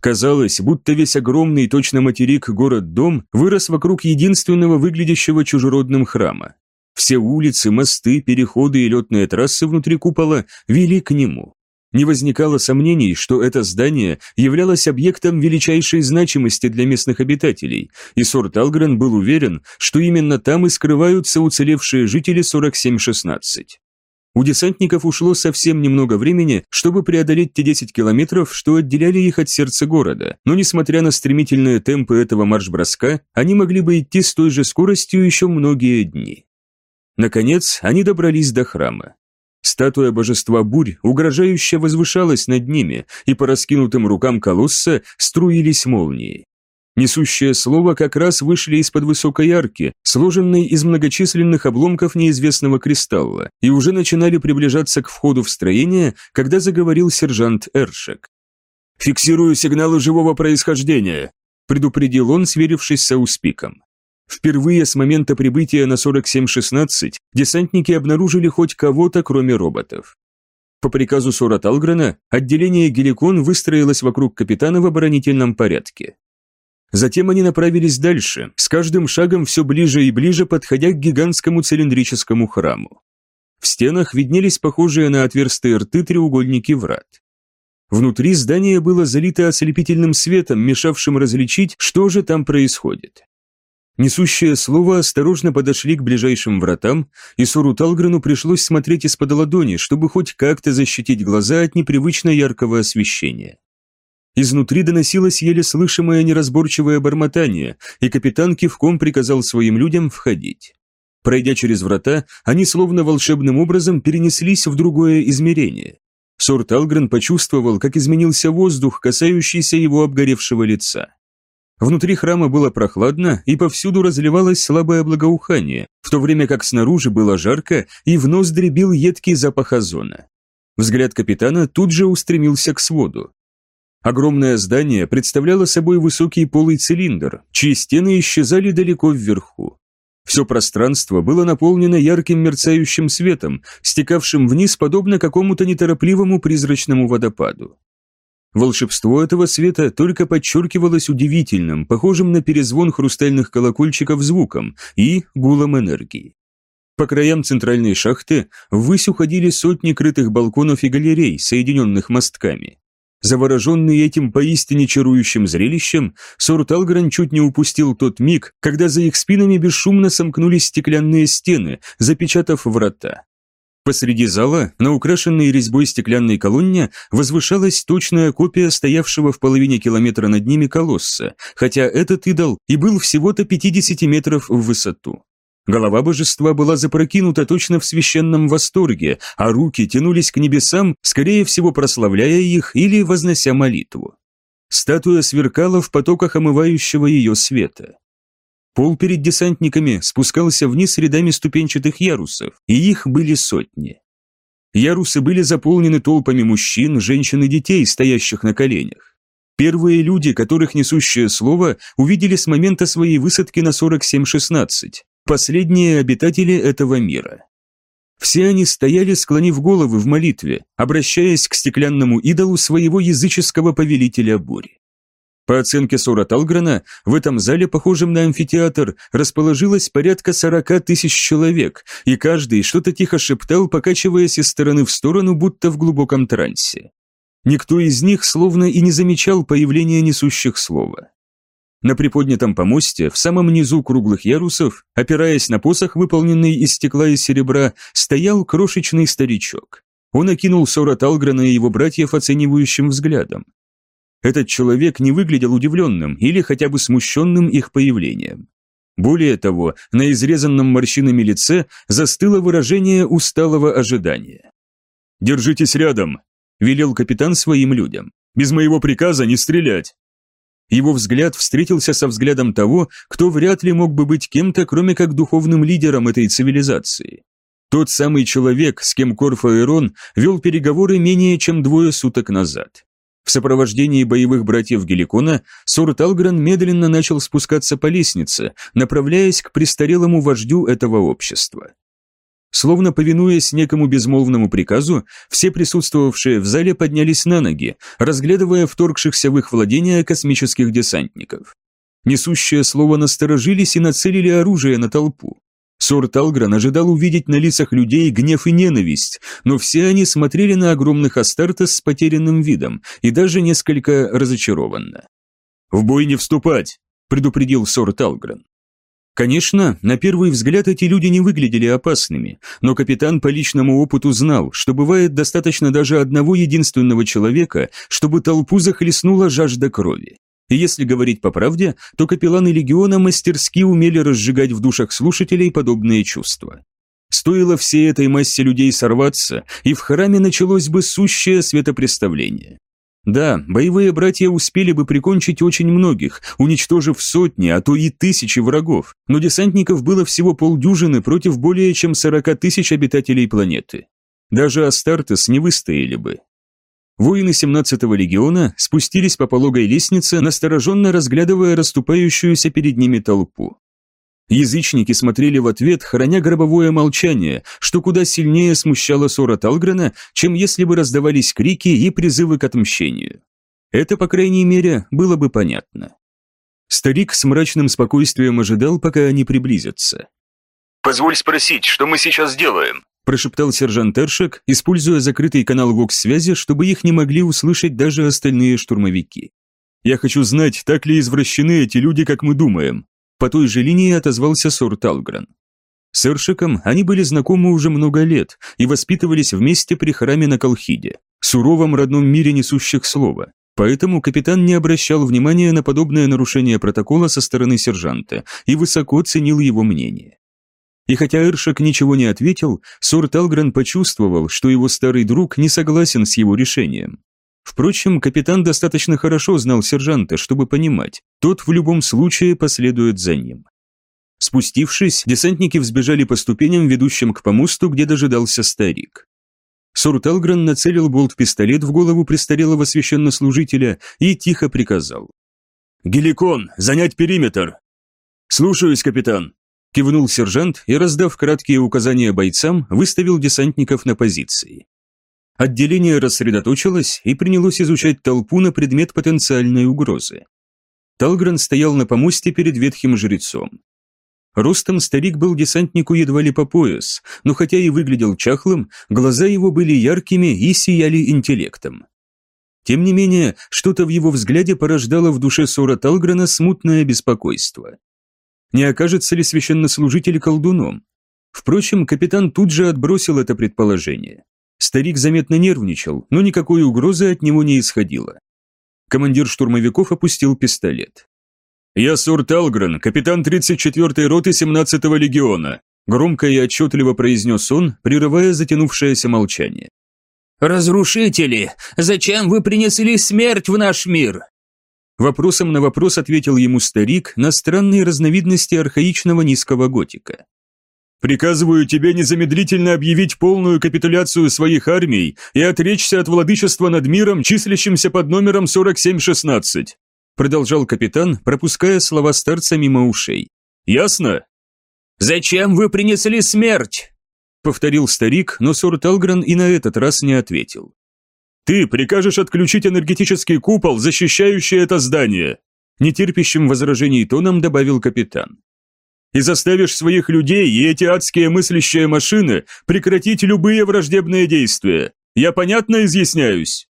S1: Казалось, будто весь огромный точно материк город-дом вырос вокруг единственного выглядящего чужеродным храма. Все улицы, мосты, переходы и летные трассы внутри купола вели к нему. Не возникало сомнений, что это здание являлось объектом величайшей значимости для местных обитателей, и Сорт Алгрен был уверен, что именно там и скрываются уцелевшие жители 4716. У десантников ушло совсем немного времени, чтобы преодолеть те 10 километров, что отделяли их от сердца города, но несмотря на стремительные темпы этого марш-броска, они могли бы идти с той же скоростью еще многие дни. Наконец, они добрались до храма. Статуя божества бурь угрожающе возвышалась над ними, и по раскинутым рукам колосса струились молнии. Несущее слово как раз вышли из-под высокой арки, сложенной из многочисленных обломков неизвестного кристалла, и уже начинали приближаться к входу в строение, когда заговорил сержант Эршек.
S2: «Фиксирую сигналы живого происхождения», – предупредил он, сверившись с ауспиком.
S1: Впервые с момента прибытия на 4716 десантники обнаружили хоть кого-то, кроме роботов. По приказу Сора Талгрена отделение Геликон выстроилось вокруг капитана в оборонительном порядке. Затем они направились дальше, с каждым шагом все ближе и ближе подходя к гигантскому цилиндрическому храму. В стенах виднелись похожие на отверстые рты треугольники врат. Внутри здание было залито ослепительным светом, мешавшим различить, что же там происходит. Несущее слово осторожно подошли к ближайшим вратам, и Сору Талгрену пришлось смотреть из-под ладони, чтобы хоть как-то защитить глаза от непривычно яркого освещения. Изнутри доносилось еле слышимое неразборчивое бормотание, и капитан кивком приказал своим людям входить. Пройдя через врата, они словно волшебным образом перенеслись в другое измерение. Сор Талгрен почувствовал, как изменился воздух, касающийся его обгоревшего лица. Внутри храма было прохладно, и повсюду разливалось слабое благоухание, в то время как снаружи было жарко, и в нос дребил едкий запах озона. Взгляд капитана тут же устремился к своду. Огромное здание представляло собой высокий полый цилиндр, чьи стены исчезали далеко вверху. Все пространство было наполнено ярким мерцающим светом, стекавшим вниз подобно какому-то неторопливому призрачному водопаду. Волшебство этого света только подчеркивалось удивительным, похожим на перезвон хрустальных колокольчиков звуком и гулом энергии. По краям центральной шахты ввысь уходили сотни крытых балконов и галерей, соединенных мостками. Завороженный этим поистине чарующим зрелищем, Сор Талгран чуть не упустил тот миг, когда за их спинами бесшумно сомкнулись стеклянные стены, запечатав врата. Посреди зала, на украшенной резьбой стеклянной колонне, возвышалась точная копия стоявшего в половине километра над ними колосса, хотя этот идол и был всего-то 50 метров в высоту. Голова божества была запрокинута точно в священном восторге, а руки тянулись к небесам, скорее всего прославляя их или вознося молитву. Статуя сверкала в потоках омывающего ее света. Пол перед десантниками спускался вниз рядами ступенчатых ярусов, и их были сотни. Ярусы были заполнены толпами мужчин, женщин и детей, стоящих на коленях. Первые люди, которых несущее слово, увидели с момента своей высадки на 4716, последние обитатели этого мира. Все они стояли, склонив головы в молитве, обращаясь к стеклянному идолу своего языческого повелителя бури. По оценке Сора Талграна, в этом зале, похожем на амфитеатр, расположилось порядка сорока тысяч человек, и каждый что-то тихо шептал, покачиваясь из стороны в сторону, будто в глубоком трансе. Никто из них словно и не замечал появления несущих слова. На приподнятом помосте, в самом низу круглых ярусов, опираясь на посох, выполненный из стекла и серебра, стоял крошечный старичок. Он окинул Сора Талграна и его братьев оценивающим взглядом. Этот человек не выглядел удивленным или хотя бы смущенным их появлением. Более того, на изрезанном морщинами лице застыло выражение усталого ожидания. «Держитесь рядом», – велел капитан своим людям. «Без моего приказа не стрелять». Его взгляд встретился со взглядом того, кто вряд ли мог бы быть кем-то, кроме как духовным лидером этой цивилизации. Тот самый человек, с кем Корфаэрон вел переговоры менее чем двое суток назад. В сопровождении боевых братьев Геликона Сор Талгран медленно начал спускаться по лестнице, направляясь к престарелому вождю этого общества. Словно повинуясь некому безмолвному приказу, все присутствовавшие в зале поднялись на ноги, разглядывая вторгшихся в их владения космических десантников. Несущие слово насторожились и нацелили оружие на толпу. Сор Талгран ожидал увидеть на лицах людей гнев и ненависть, но все они смотрели на огромных Астартес с потерянным видом и даже несколько разочарованно. «В бой не вступать!» – предупредил Сор Талгран. Конечно, на первый взгляд эти люди не выглядели опасными, но капитан по личному опыту знал, что бывает достаточно даже одного единственного человека, чтобы толпу захлестнула жажда крови. И если говорить по правде, то капелланы легиона мастерски умели разжигать в душах слушателей подобные чувства. Стоило всей этой массе людей сорваться, и в храме началось бы сущее светопреставление. Да, боевые братья успели бы прикончить очень многих, уничтожив сотни, а то и тысячи врагов, но десантников было всего полдюжины против более чем 40 тысяч обитателей планеты. Даже Астартес не выстояли бы. Воины 17-го легиона спустились по пологой лестнице, настороженно разглядывая расступающуюся перед ними толпу. Язычники смотрели в ответ, храня гробовое молчание, что куда сильнее смущало Сора Талгрена, чем если бы раздавались крики и призывы к отмщению. Это, по крайней мере, было бы понятно. Старик с мрачным спокойствием ожидал, пока они приблизятся.
S2: «Позволь спросить, что мы сейчас делаем?»
S1: Прошептал сержант Эршек, используя закрытый канал вокс-связи, чтобы их не могли услышать даже остальные штурмовики. «Я хочу знать, так ли извращены эти люди, как мы думаем», по той же линии отозвался Сор Талгран. С Эршиком они были знакомы уже много лет и воспитывались вместе при храме на Колхиде, суровом родном мире несущих слова. Поэтому капитан не обращал внимания на подобное нарушение протокола со стороны сержанта и высоко ценил его мнение. И хотя Эршик ничего не ответил, Сор Талгран почувствовал, что его старый друг не согласен с его решением. Впрочем, капитан достаточно хорошо знал сержанта, чтобы понимать, тот в любом случае последует за ним. Спустившись, десантники взбежали по ступеням, ведущим к помосту, где дожидался старик. Сурталгран нацелил болт-пистолет в голову престарелого священнослужителя и тихо приказал.
S2: «Геликон, занять периметр!» «Слушаюсь, капитан!» Кивнул сержант и, раздав краткие указания бойцам, выставил десантников на позиции.
S1: Отделение рассредоточилось и принялось изучать толпу на предмет потенциальной угрозы. Талгран стоял на помосте перед ветхим жрецом. Ростом старик был десантнику едва ли по пояс, но хотя и выглядел чахлым, глаза его были яркими и сияли интеллектом. Тем не менее, что-то в его взгляде порождало в душе Сора Талграна смутное беспокойство. Не окажется ли священнослужитель колдуном? Впрочем, капитан тут же отбросил это предположение. Старик заметно нервничал, но никакой угрозы от него не исходило. Командир штурмовиков опустил пистолет.
S2: «Я Сор Талгрен, капитан 34-й роты 17-го легиона», громко и отчетливо произнес он, прерывая затянувшееся молчание.
S3: «Разрушители! Зачем вы принесли смерть в наш мир?»
S1: Вопросом на вопрос ответил ему старик на странные разновидности архаичного низкого готика.
S2: Приказываю тебе незамедлительно объявить полную капитуляцию своих армий и отречься от владычества над миром, числящимся под номером 4716»,
S1: продолжал капитан, пропуская слова старца мимо ушей.
S2: «Ясно?»
S3: «Зачем вы принесли смерть?»
S1: повторил старик, но Сор Талгран и на этот раз не ответил.
S2: «Ты прикажешь отключить энергетический купол, защищающий это здание»,
S1: нетерпящим возражений тоном добавил капитан
S2: и заставишь своих людей и эти адские мыслящие машины прекратить любые враждебные действия. Я понятно изъясняюсь?»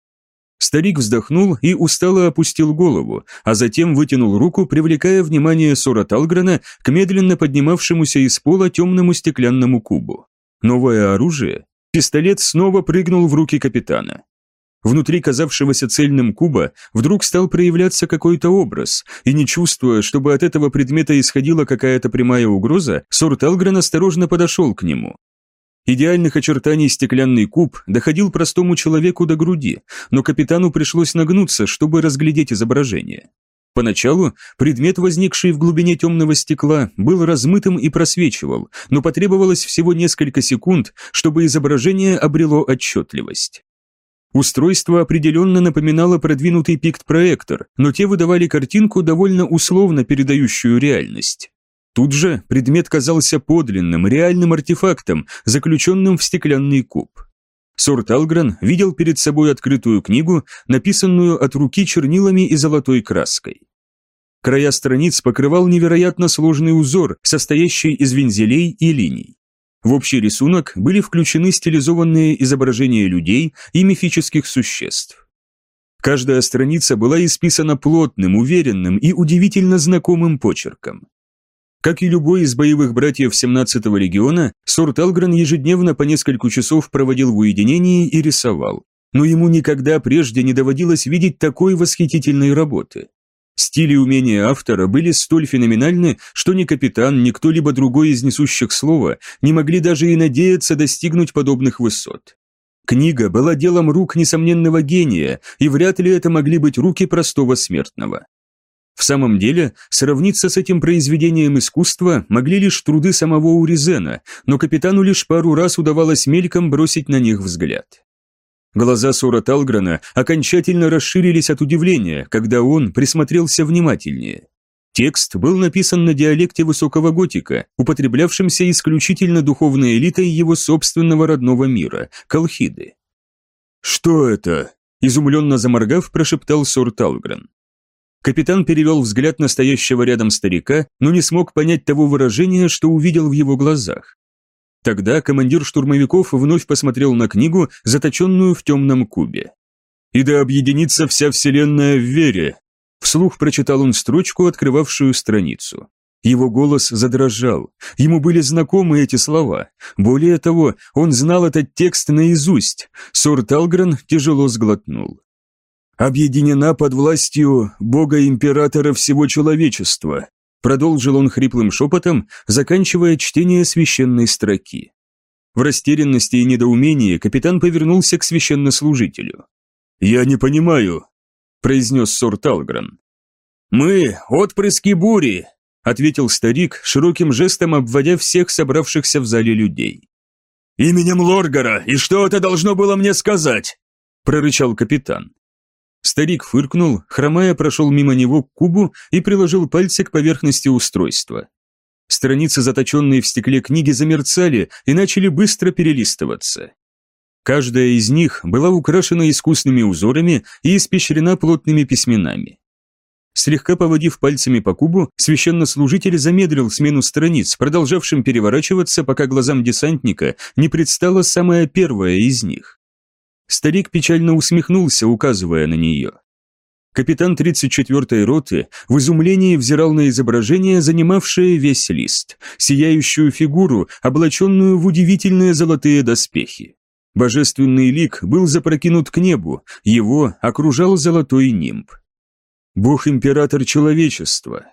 S1: Старик вздохнул и устало опустил голову, а затем вытянул руку, привлекая внимание Сора Талгрена к медленно поднимавшемуся из пола темному стеклянному кубу. Новое оружие? Пистолет снова прыгнул в руки капитана. Внутри казавшегося цельным куба вдруг стал проявляться какой-то образ, и не чувствуя, чтобы от этого предмета исходила какая-то прямая угроза, Сорт Элгрен осторожно подошел к нему. Идеальных очертаний стеклянный куб доходил простому человеку до груди, но капитану пришлось нагнуться, чтобы разглядеть изображение. Поначалу предмет, возникший в глубине темного стекла, был размытым и просвечивал, но потребовалось всего несколько секунд, чтобы изображение обрело отчетливость. Устройство определенно напоминало продвинутый пикт-проектор, но те выдавали картинку, довольно условно передающую реальность. Тут же предмет казался подлинным, реальным артефактом, заключенным в стеклянный куб. Сорт Алгран видел перед собой открытую книгу, написанную от руки чернилами и золотой краской. Края страниц покрывал невероятно сложный узор, состоящий из вензелей и линий. В общий рисунок были включены стилизованные изображения людей и мифических существ. Каждая страница была исписана плотным, уверенным и удивительно знакомым почерком. Как и любой из боевых братьев 17-го легиона, Сорт Алгрен ежедневно по несколько часов проводил в уединении и рисовал. Но ему никогда прежде не доводилось видеть такой восхитительной работы. Стили и умения автора были столь феноменальны, что ни капитан, ни кто-либо другой из несущих слова не могли даже и надеяться достигнуть подобных высот. Книга была делом рук несомненного гения, и вряд ли это могли быть руки простого смертного. В самом деле, сравниться с этим произведением искусства могли лишь труды самого Уризена, но капитану лишь пару раз удавалось мельком бросить на них взгляд. Глаза Сора Талграна окончательно расширились от удивления, когда он присмотрелся внимательнее. Текст был написан на диалекте высокого готика, употреблявшемся исключительно духовной элитой его собственного родного мира – Колхиды.
S2: «Что это?» – изумленно заморгав, прошептал Сор Талгран.
S1: Капитан перевел взгляд настоящего рядом старика, но не смог понять того выражения, что увидел в его глазах. Тогда командир штурмовиков вновь посмотрел на книгу, заточенную в темном кубе.
S2: «И да объединится вся вселенная в вере», Вслух прочитал он строчку, открывавшую страницу. Его голос задрожал. Ему были знакомы эти слова. Более того, он знал этот текст наизусть. Сор Талгрен тяжело сглотнул. «Объединена под властью Бога-императора всего человечества», Продолжил он хриплым шепотом, заканчивая чтение священной строки. В растерянности и недоумении капитан повернулся к священнослужителю. «Я не понимаю», – произнес Сор Талгран.
S3: «Мы – отпрыски бури», –
S1: ответил старик, широким жестом обводя всех собравшихся в зале людей.
S2: «Именем Лоргара, и что это должно было мне сказать?» – прорычал капитан.
S1: Старик фыркнул, хромая прошел мимо него к кубу и приложил пальцы к поверхности устройства. Страницы, заточенные в стекле книги, замерцали и начали быстро перелистываться. Каждая из них была украшена искусными узорами и испещрена плотными письменами. Слегка поводив пальцами по кубу, священнослужитель замедлил смену страниц, продолжавшим переворачиваться, пока глазам десантника не предстала самая первая из них. Старик печально усмехнулся, указывая на нее. Капитан 34-й роты в изумлении взирал на изображение, занимавшее весь лист, сияющую фигуру, облаченную в удивительные золотые доспехи. Божественный лик был запрокинут к небу, его окружал золотой нимб. Бог-император человечества.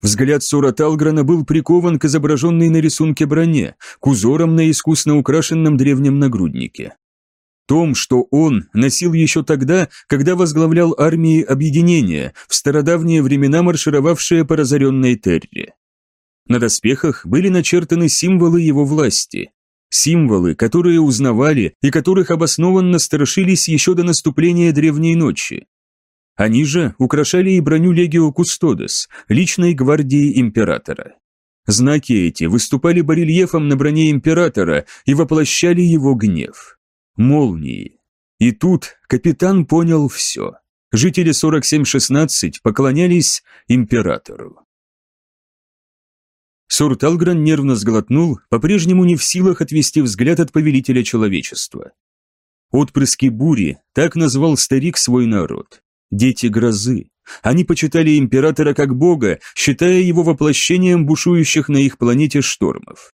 S1: Взгляд Сура Талграна был прикован к изображенной на рисунке броне, к узорам на искусно украшенном древнем нагруднике том, что он носил еще тогда, когда возглавлял армии объединения, в стародавние времена маршировавшие по разоренной Терре. На доспехах были начертаны символы его власти, символы, которые узнавали и которых обоснованно страшились еще до наступления Древней Ночи. Они же украшали и броню Легио Кустодес, личной гвардии императора. Знаки эти выступали барельефом на броне императора и воплощали его гнев молнии. И тут капитан понял все. Жители 4716 поклонялись императору. Сурталгран нервно сглотнул, по-прежнему не в силах отвести взгляд от повелителя человечества. Отпрыски бури, так назвал старик свой народ. Дети грозы. Они почитали императора как бога, считая его воплощением бушующих на их планете штормов.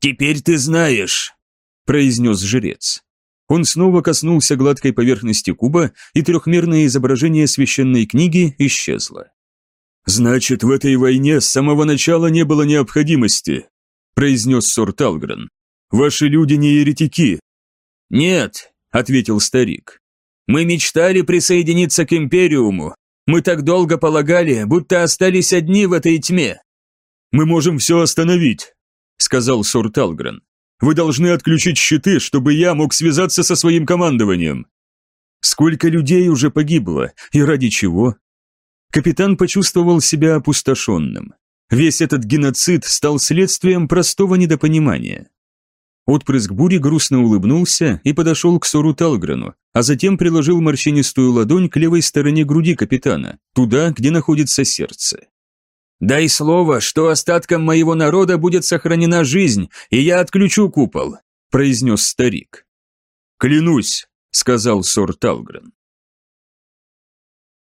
S3: «Теперь ты знаешь», – произнес жрец.
S1: Он снова коснулся гладкой поверхности куба, и трехмерное изображение священной книги исчезло.
S2: «Значит, в этой войне с самого начала не было необходимости», произнес Сор Талгрен. «Ваши люди не еретики».
S3: «Нет», — ответил старик. «Мы мечтали присоединиться к Империуму. Мы так долго полагали, будто остались одни в этой тьме».
S2: «Мы можем все остановить», — сказал Сор Талгрен. Вы должны отключить щиты, чтобы я мог связаться со своим командованием».
S1: Сколько людей уже погибло, и ради чего? Капитан почувствовал себя опустошенным. Весь этот геноцид стал следствием простого недопонимания. Отпрыск бури грустно улыбнулся и подошел к Сору Талгрену, а затем приложил морщинистую ладонь к левой стороне груди капитана, туда, где находится сердце.
S3: Дай слово, что остаткам моего народа будет сохранена жизнь, и я отключу купол», – произнес старик.
S2: «Клянусь», – сказал Сор Талгрен.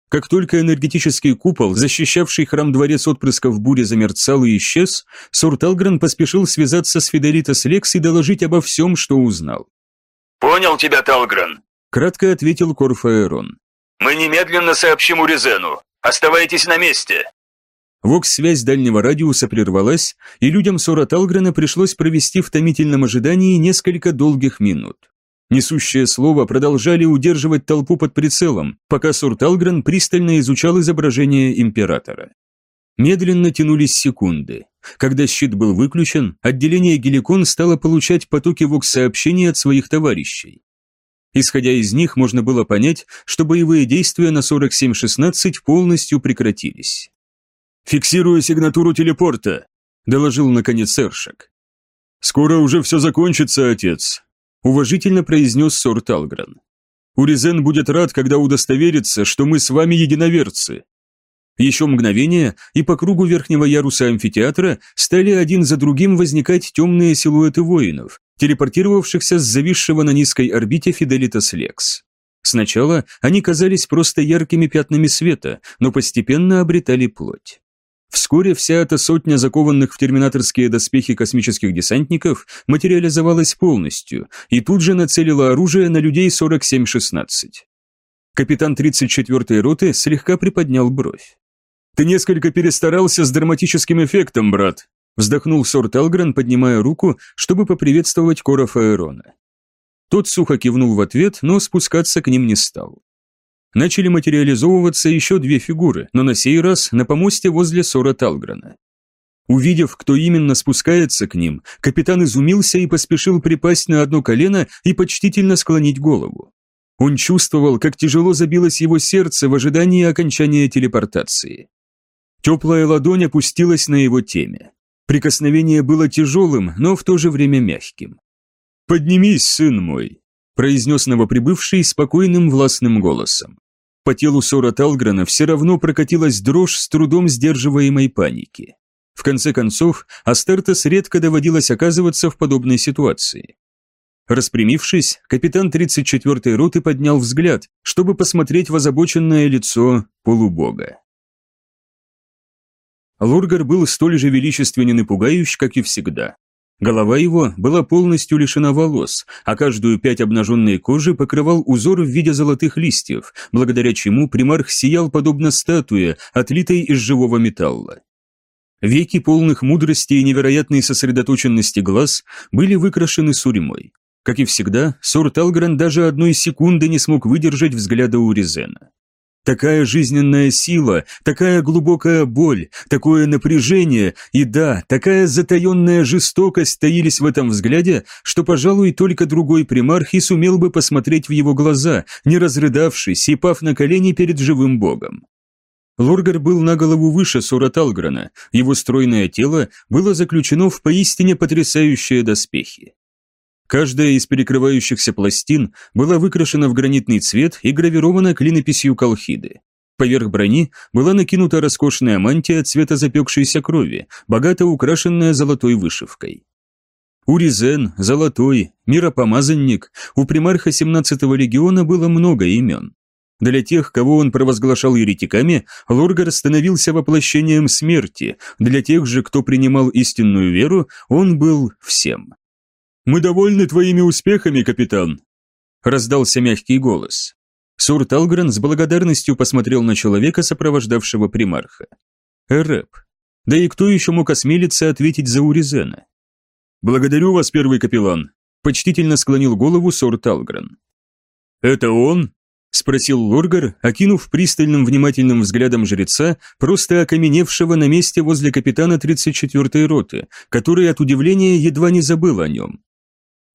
S1: Как только энергетический купол, защищавший храм-дворец отпрысков бури, замерцал и исчез, Сор Талгрен поспешил связаться с Федеритас Лекс и доложить обо всем, что узнал.
S4: «Понял тебя, Талгрен», –
S1: кратко ответил Корфаэрон.
S3: Мы немедленно сообщим Урезену. Оставайтесь на месте!»
S1: Вокс-связь дальнего радиуса прервалась, и людям Сора Талгрена пришлось провести в томительном ожидании несколько долгих минут. Несущее слово продолжали удерживать толпу под прицелом, пока Сор Талгрен пристально изучал изображение императора. Медленно тянулись секунды. Когда щит был выключен, отделение Геликон стало получать потоки вокс-сообщений от своих товарищей. Исходя из них, можно было понять, что боевые действия на 47-16 полностью прекратились.
S2: «Фиксирую сигнатуру телепорта», – доложил наконец Эршак. «Скоро уже все закончится, отец», – уважительно произнес Сор Талгран. «Уризен будет рад, когда удостоверится, что мы с вами единоверцы». Еще мгновение, и по кругу верхнего яруса амфитеатра стали один за другим возникать темные силуэты воинов, телепортировавшихся с зависшего на низкой орбите Фиделитас Лекс. Сначала они казались просто яркими пятнами света, но постепенно обретали плоть. Вскоре вся эта сотня закованных в терминаторские доспехи космических десантников материализовалась полностью и тут же нацелила оружие на людей 4716. Капитан 34-й роты слегка приподнял бровь. «Ты несколько перестарался с драматическим эффектом, брат», вздохнул Сор Телгрен, поднимая руку, чтобы поприветствовать Кора Фаэрона. Тот сухо кивнул в ответ, но спускаться к ним не стал начали материализовываться еще две фигуры, но на сей раз на помосте возле Сора Талграна. Увидев, кто именно спускается к ним, капитан изумился и поспешил припасть на одно колено и почтительно склонить голову. Он чувствовал, как тяжело забилось его сердце в ожидании окончания телепортации. Теплая ладонь опустилась на его теме. Прикосновение было тяжелым, но в то же время мягким. «Поднимись, сын мой», – произнес новоприбывший спокойным властным голосом. По телу Сора Талграна все равно прокатилась дрожь с трудом сдерживаемой паники. В конце концов, Астертес редко доводилось оказываться в подобной ситуации. Распрямившись, капитан 34-й роты поднял взгляд, чтобы посмотреть в озабоченное лицо полубога. Лургар был столь же величественен и пугающ, как и всегда. Голова его была полностью лишена волос, а каждую пять обнаженной кожи покрывал узор в виде золотых листьев, благодаря чему примарх сиял подобно статуе, отлитой из живого металла. Веки полных мудрости и невероятной сосредоточенности глаз были выкрашены сурьмой. Как и всегда, Сор Талгран даже одной секунды не смог выдержать взгляда Уризена. Такая жизненная сила, такая глубокая боль, такое напряжение и, да, такая затаенная жестокость таились в этом взгляде, что, пожалуй, только другой примарх и сумел бы посмотреть в его глаза, не разрыдавшись и пав на колени перед живым богом. Лоргар был на голову выше Сора Талграна, его стройное тело было заключено в поистине потрясающие доспехи. Каждая из перекрывающихся пластин была выкрашена в гранитный цвет и гравирована клинописью колхиды. Поверх брони была накинута роскошная мантия цвета запекшейся крови, богато украшенная золотой вышивкой. Уризен, Золотой, Миропомазанник, у примарха 17-го легиона было много имен. Для тех, кого он провозглашал еретиками, Лоргар становился воплощением смерти, для тех же, кто принимал истинную веру, он был всем. «Мы довольны твоими успехами, капитан!» Раздался мягкий голос. Сур Талгрен с благодарностью посмотрел на человека, сопровождавшего примарха. Эрэп. Да и кто еще мог осмелиться ответить за Уризена? «Благодарю вас, первый капеллан», – почтительно склонил голову Сор Талгрен. «Это он?» – спросил Лоргар, окинув пристальным внимательным взглядом жреца, просто окаменевшего на месте возле капитана 34-й роты, который от удивления едва не забыл о нем.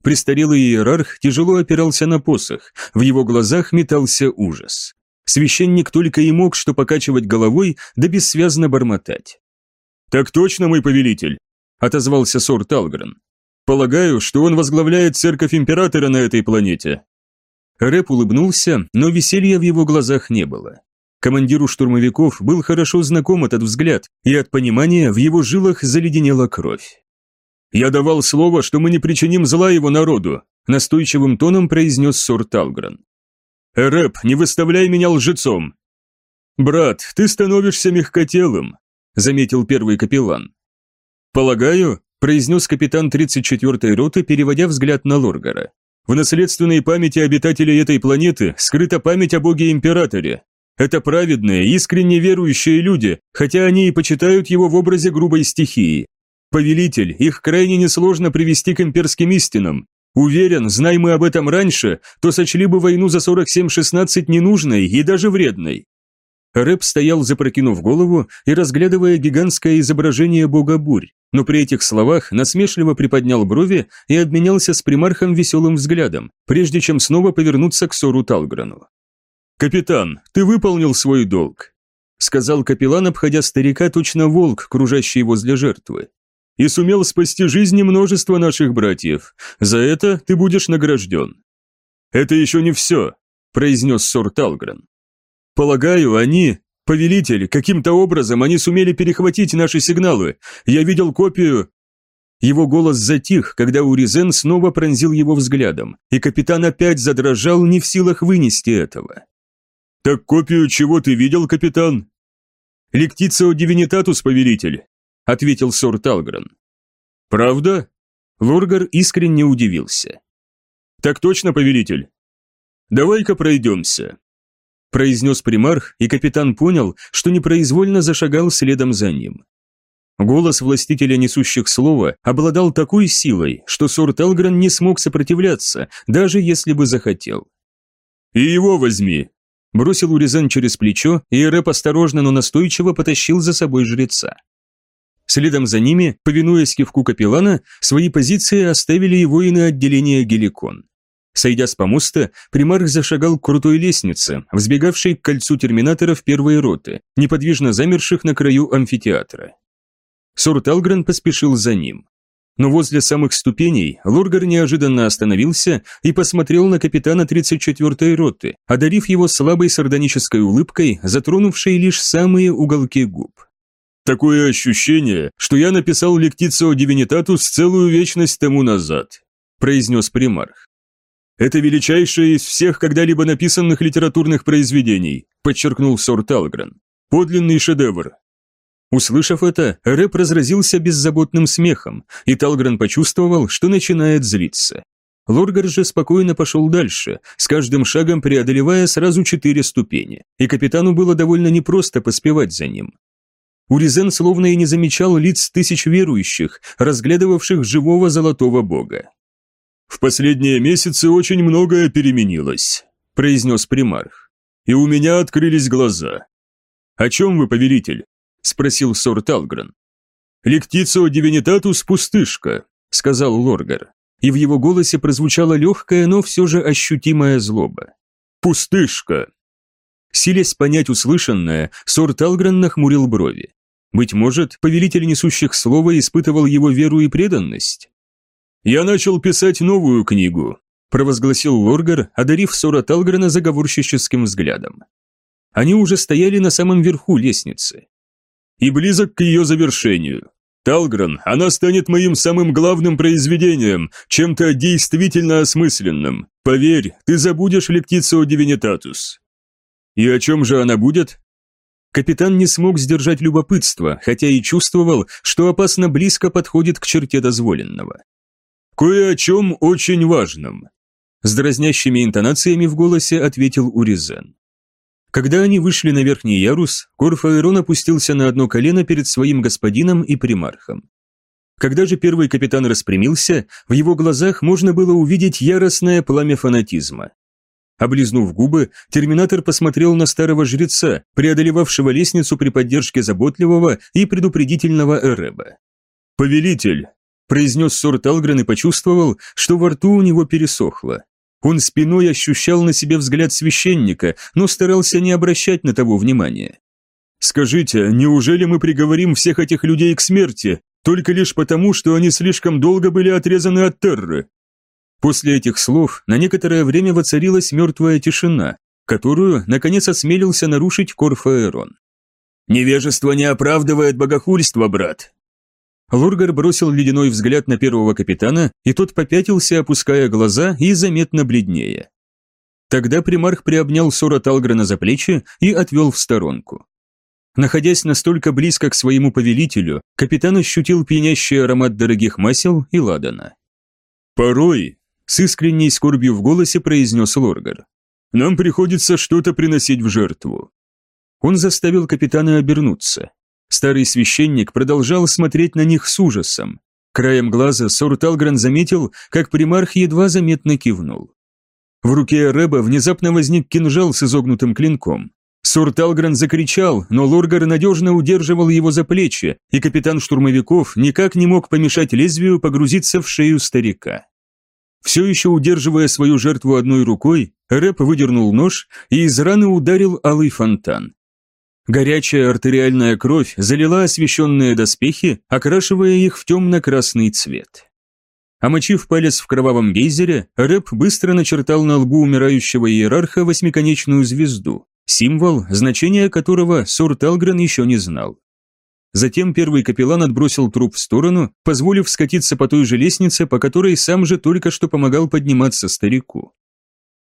S2: Престарелый иерарх тяжело опирался на посох, в его глазах метался ужас. Священник только и мог что покачивать головой да бессвязно бормотать. «Так точно, мой повелитель», — отозвался Сор Талгрен. «Полагаю, что он возглавляет церковь императора на этой планете». Рэп улыбнулся, но веселья в его глазах не было. Командиру штурмовиков был хорошо знаком этот взгляд, и от понимания в его жилах заледенела кровь. «Я давал слово, что мы не причиним зла его народу», настойчивым тоном произнес Сор Талгран. «Эрэп, не выставляй меня лжецом!» «Брат, ты становишься мягкотелым», заметил первый капеллан. «Полагаю», произнес капитан 34-й роты, переводя взгляд на Лоргара.
S1: В наследственной памяти обитателей этой планеты скрыта память о боге-императоре. Это праведные, искренне верующие люди, хотя они и почитают его в образе грубой стихии. Повелитель, их крайне несложно привести к имперским истинам. Уверен, знай мы об этом раньше, то сочли бы войну за 47-16 ненужной и даже вредной. Рэп стоял, запрокинув голову и разглядывая гигантское изображение бога бурь, но при этих словах насмешливо приподнял брови и обменялся с примархом веселым взглядом, прежде чем снова повернуться к Сору Талграну. «Капитан, ты выполнил свой долг», — сказал капеллан, обходя старика точно волк, кружащий возле жертвы и сумел спасти жизни множества наших братьев. За это ты будешь награжден». «Это еще не все», – произнес Сор Талгрен. «Полагаю, они, повелитель, каким-то образом они сумели перехватить наши сигналы. Я видел копию...» Его голос затих, когда Уризен снова пронзил его взглядом, и капитан опять задрожал, не в силах вынести этого. «Так копию чего ты видел, капитан?» «Лектицио дивинитатус, повелитель ответил Сор Талгрен. Правда? Лоргар искренне удивился. Так точно, повелитель. Давай-ка пройдемся. Произнес примарх, и капитан понял, что непроизвольно зашагал следом за ним. Голос властителя несущих слова обладал такой силой, что Сор Талгрен не смог сопротивляться, даже если бы захотел. «И его возьми!» Бросил Урезан через плечо, и Рэп осторожно, но настойчиво потащил за собой жреца. Следом за ними, повинуясь кивку капеллана, свои позиции оставили и воины отделения Геликон. Сойдя с помоста, примарх зашагал к крутой лестнице, взбегавшей к кольцу терминаторов первой роты, неподвижно замерших на краю амфитеатра. Сорт Алгрен поспешил за ним. Но возле самых ступеней Лоргар неожиданно остановился и посмотрел на капитана 34-й роты, одарив его слабой сардонической улыбкой, затронувшей лишь самые уголки губ. Такое ощущение, что я написал Лектицио Дивинитатус целую вечность тому назад», произнес примарх. «Это величайшее из всех когда-либо написанных литературных произведений», подчеркнул Сор Талгрен. «Подлинный шедевр». Услышав это, Рэп разразился беззаботным смехом, и Талгрен почувствовал, что начинает злиться. Лоргар же спокойно пошел дальше, с каждым шагом преодолевая сразу четыре ступени, и капитану было довольно непросто поспевать за ним. Уризен словно и не замечал лиц тысяч верующих, разглядывавших живого золотого бога. «В последние месяцы очень многое переменилось», – произнес примарх. «И у меня открылись глаза». «О чем вы, повелитель?» – спросил Сор Талгрен. «Лектицио дивинитатус пустышка», – сказал Лоргар, и в его голосе прозвучала легкая, но все же ощутимая злоба. «Пустышка!» Силясь понять услышанное, Сор Талгрен нахмурил брови. Быть может, повелитель несущих слова испытывал его веру и преданность? «Я начал писать новую книгу», – провозгласил Лоргар, одарив Сора Талгрена заговорщическим взглядом. Они уже стояли на самом верху лестницы. «И близок к ее завершению. Талгрен, она станет моим самым главным произведением, чем-то действительно осмысленным. Поверь, ты забудешь Лектицио Дивинитатус». «И о чем же она будет?» Капитан не смог сдержать любопытство, хотя и чувствовал, что опасно близко подходит к черте дозволенного. «Кое о чем очень важном», – с дразнящими интонациями в голосе ответил Уризен. Когда они вышли на верхний ярус, Корфаэрон опустился на одно колено перед своим господином и примархом. Когда же первый капитан распрямился, в его глазах можно было увидеть яростное пламя фанатизма. Облизнув губы, терминатор посмотрел на старого жреца, преодолевавшего лестницу при поддержке заботливого и предупредительного Эреба. «Повелитель!» – произнес Сор Талгрен и почувствовал, что во рту у него пересохло. Он спиной ощущал на себе взгляд священника, но старался не обращать на того внимания. «Скажите, неужели мы приговорим всех этих людей к смерти, только лишь потому, что они слишком долго были отрезаны от Терры?» После этих слов на некоторое время воцарилась мертвая тишина, которую, наконец, осмелился нарушить Корфаэрон. «Невежество не оправдывает богохульство, брат!» Лургар бросил ледяной взгляд на первого капитана, и тот попятился, опуская глаза и заметно бледнее. Тогда примарх приобнял Сора Талгрена за плечи и отвел в сторонку. Находясь настолько близко к своему повелителю, капитан ощутил пьянящий аромат дорогих масел и ладана. «Порой», с искренней скорбью в голосе произнес Лоргар. «Нам приходится что-то приносить в жертву». Он заставил капитана обернуться. Старый священник продолжал смотреть на них с ужасом. Краем глаза Сор Талгран заметил, как примарх едва заметно кивнул. В руке Рэба внезапно возник кинжал с изогнутым клинком. Сор Талгран закричал, но Лоргар надежно удерживал его за плечи, и капитан штурмовиков никак не мог помешать лезвию погрузиться в шею старика. Все еще удерживая свою жертву одной рукой, Рэп выдернул нож и из раны ударил алый фонтан. Горячая артериальная кровь залила освещенные доспехи, окрашивая их в темно-красный цвет. Омочив палец в кровавом гейзере, Рэп быстро начертал на лбу умирающего иерарха восьмиконечную звезду, символ, значение которого Сор Талгрен еще не знал. Затем первый капеллан отбросил труп в сторону, позволив скатиться по той же лестнице, по которой сам же только что помогал подниматься старику.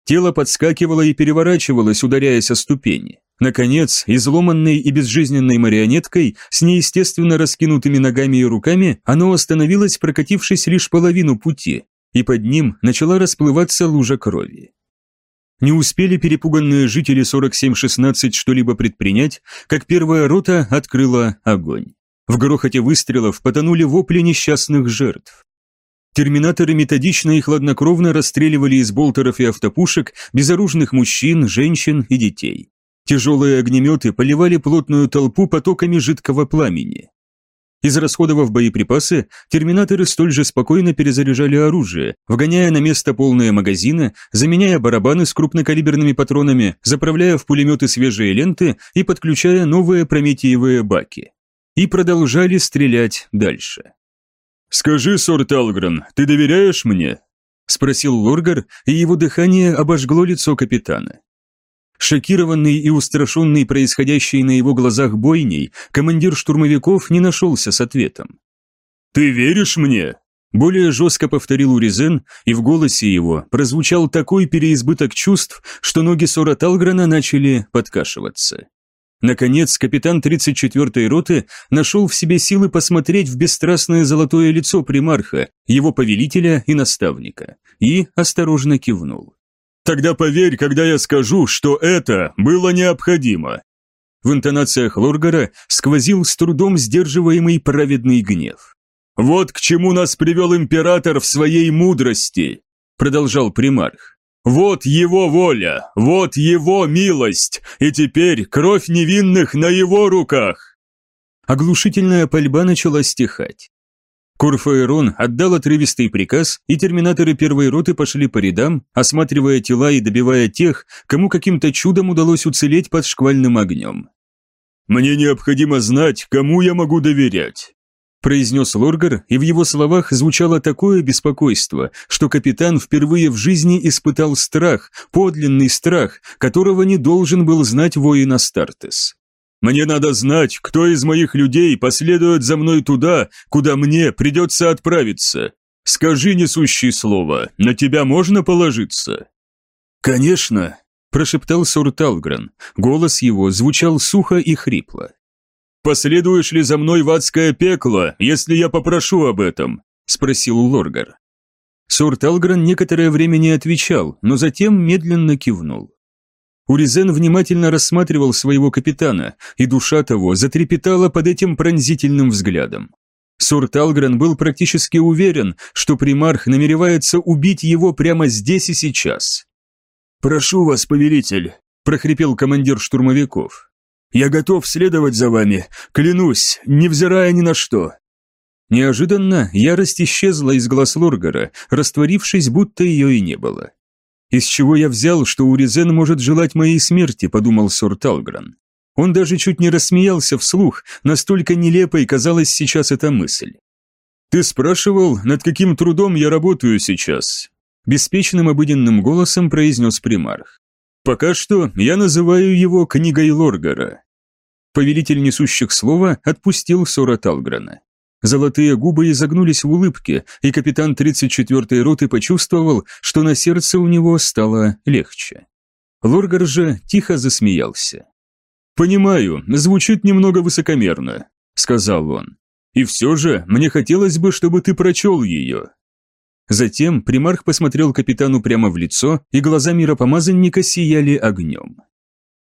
S1: Тело подскакивало и переворачивалось, ударяясь о ступени. Наконец, изломанной и безжизненной марионеткой, с неестественно раскинутыми ногами и руками, оно остановилось, прокатившись лишь половину пути, и под ним начала расплываться лужа крови. Не успели перепуганные жители 4716 что-либо предпринять, как первая рота открыла огонь. В грохоте выстрелов потонули вопли несчастных жертв. Терминаторы методично и хладнокровно расстреливали из болтеров и автопушек безоружных мужчин, женщин и детей. Тяжелые огнеметы поливали плотную толпу потоками жидкого пламени. Израсходовав боеприпасы, терминаторы столь же спокойно перезаряжали оружие, вгоняя на место полные магазины, заменяя барабаны с крупнокалиберными патронами, заправляя в пулеметы свежие ленты и подключая новые прометиевые баки. И продолжали стрелять дальше.
S2: «Скажи, Сор Талгрен, ты доверяешь мне?» – спросил Лоргар, и его дыхание обожгло лицо капитана.
S1: Шокированный и устрашенный происходящей на его глазах бойней, командир штурмовиков не нашелся с ответом.
S2: «Ты веришь мне?»
S1: Более жестко повторил Уризен, и в голосе его прозвучал такой переизбыток чувств, что ноги Сора Талграна начали подкашиваться. Наконец, капитан 34-й роты нашел в себе силы посмотреть в бесстрастное золотое лицо примарха, его повелителя и наставника, и осторожно кивнул.
S2: Тогда поверь, когда я скажу, что это было необходимо».
S1: В интонациях Лоргара сквозил с трудом сдерживаемый праведный гнев.
S2: «Вот к чему нас привел император в своей мудрости», продолжал примарх. «Вот его воля, вот его милость, и теперь кровь невинных на его руках!»
S1: Оглушительная пальба начала стихать. Курфаэрон отдал отрывистый приказ, и терминаторы первой роты пошли по рядам, осматривая тела и добивая тех, кому каким-то чудом удалось уцелеть под шквальным огнем.
S2: «Мне необходимо знать, кому я могу доверять»,
S1: произнес Лоргар, и в его словах звучало такое беспокойство, что капитан впервые в жизни испытал страх, подлинный страх, которого не должен был знать воин Астартес.
S2: Мне надо знать, кто из моих людей последует за мной туда, куда мне придется отправиться. Скажи несущее слово, на тебя можно положиться?»
S1: «Конечно», – прошептал Сурталгрен. Голос его звучал сухо и хрипло.
S2: «Последуешь ли за мной в адское пекло, если я попрошу об этом?» – спросил Лоргар.
S1: Сурталгрен некоторое время не отвечал, но затем медленно кивнул. Уризен внимательно рассматривал своего капитана, и душа того затрепетала под этим пронзительным взглядом. Сур Талгрен был практически уверен, что примарх намеревается убить его прямо здесь и сейчас.
S2: «Прошу вас, повелитель», – прохрипел командир штурмовиков. «Я готов следовать за вами, клянусь, невзирая ни на что».
S1: Неожиданно ярость исчезла из глаз Лоргара, растворившись, будто ее и не было. «Из чего я взял, что Уризен может желать моей смерти?» – подумал Сор Талгран. Он даже чуть не рассмеялся вслух, настолько нелепой казалась сейчас эта мысль.
S2: «Ты спрашивал, над каким трудом я работаю сейчас?»
S1: Беспечным обыденным голосом произнес примарх. «Пока что я называю его книгой Лоргара». Повелитель несущих слова отпустил Сора Талграна. Золотые губы изогнулись в улыбке, и капитан 34-й роты почувствовал, что на сердце у него стало легче. Лоргар же тихо засмеялся.
S2: «Понимаю, звучит немного высокомерно», — сказал он. «И все же мне хотелось бы, чтобы ты прочел ее».
S1: Затем примарх посмотрел капитану прямо в лицо, и глаза миропомазанника сияли огнем.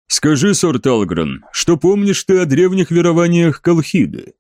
S1: «Скажи, Сорт Алгрен, что помнишь ты о древних верованиях Колхиды?»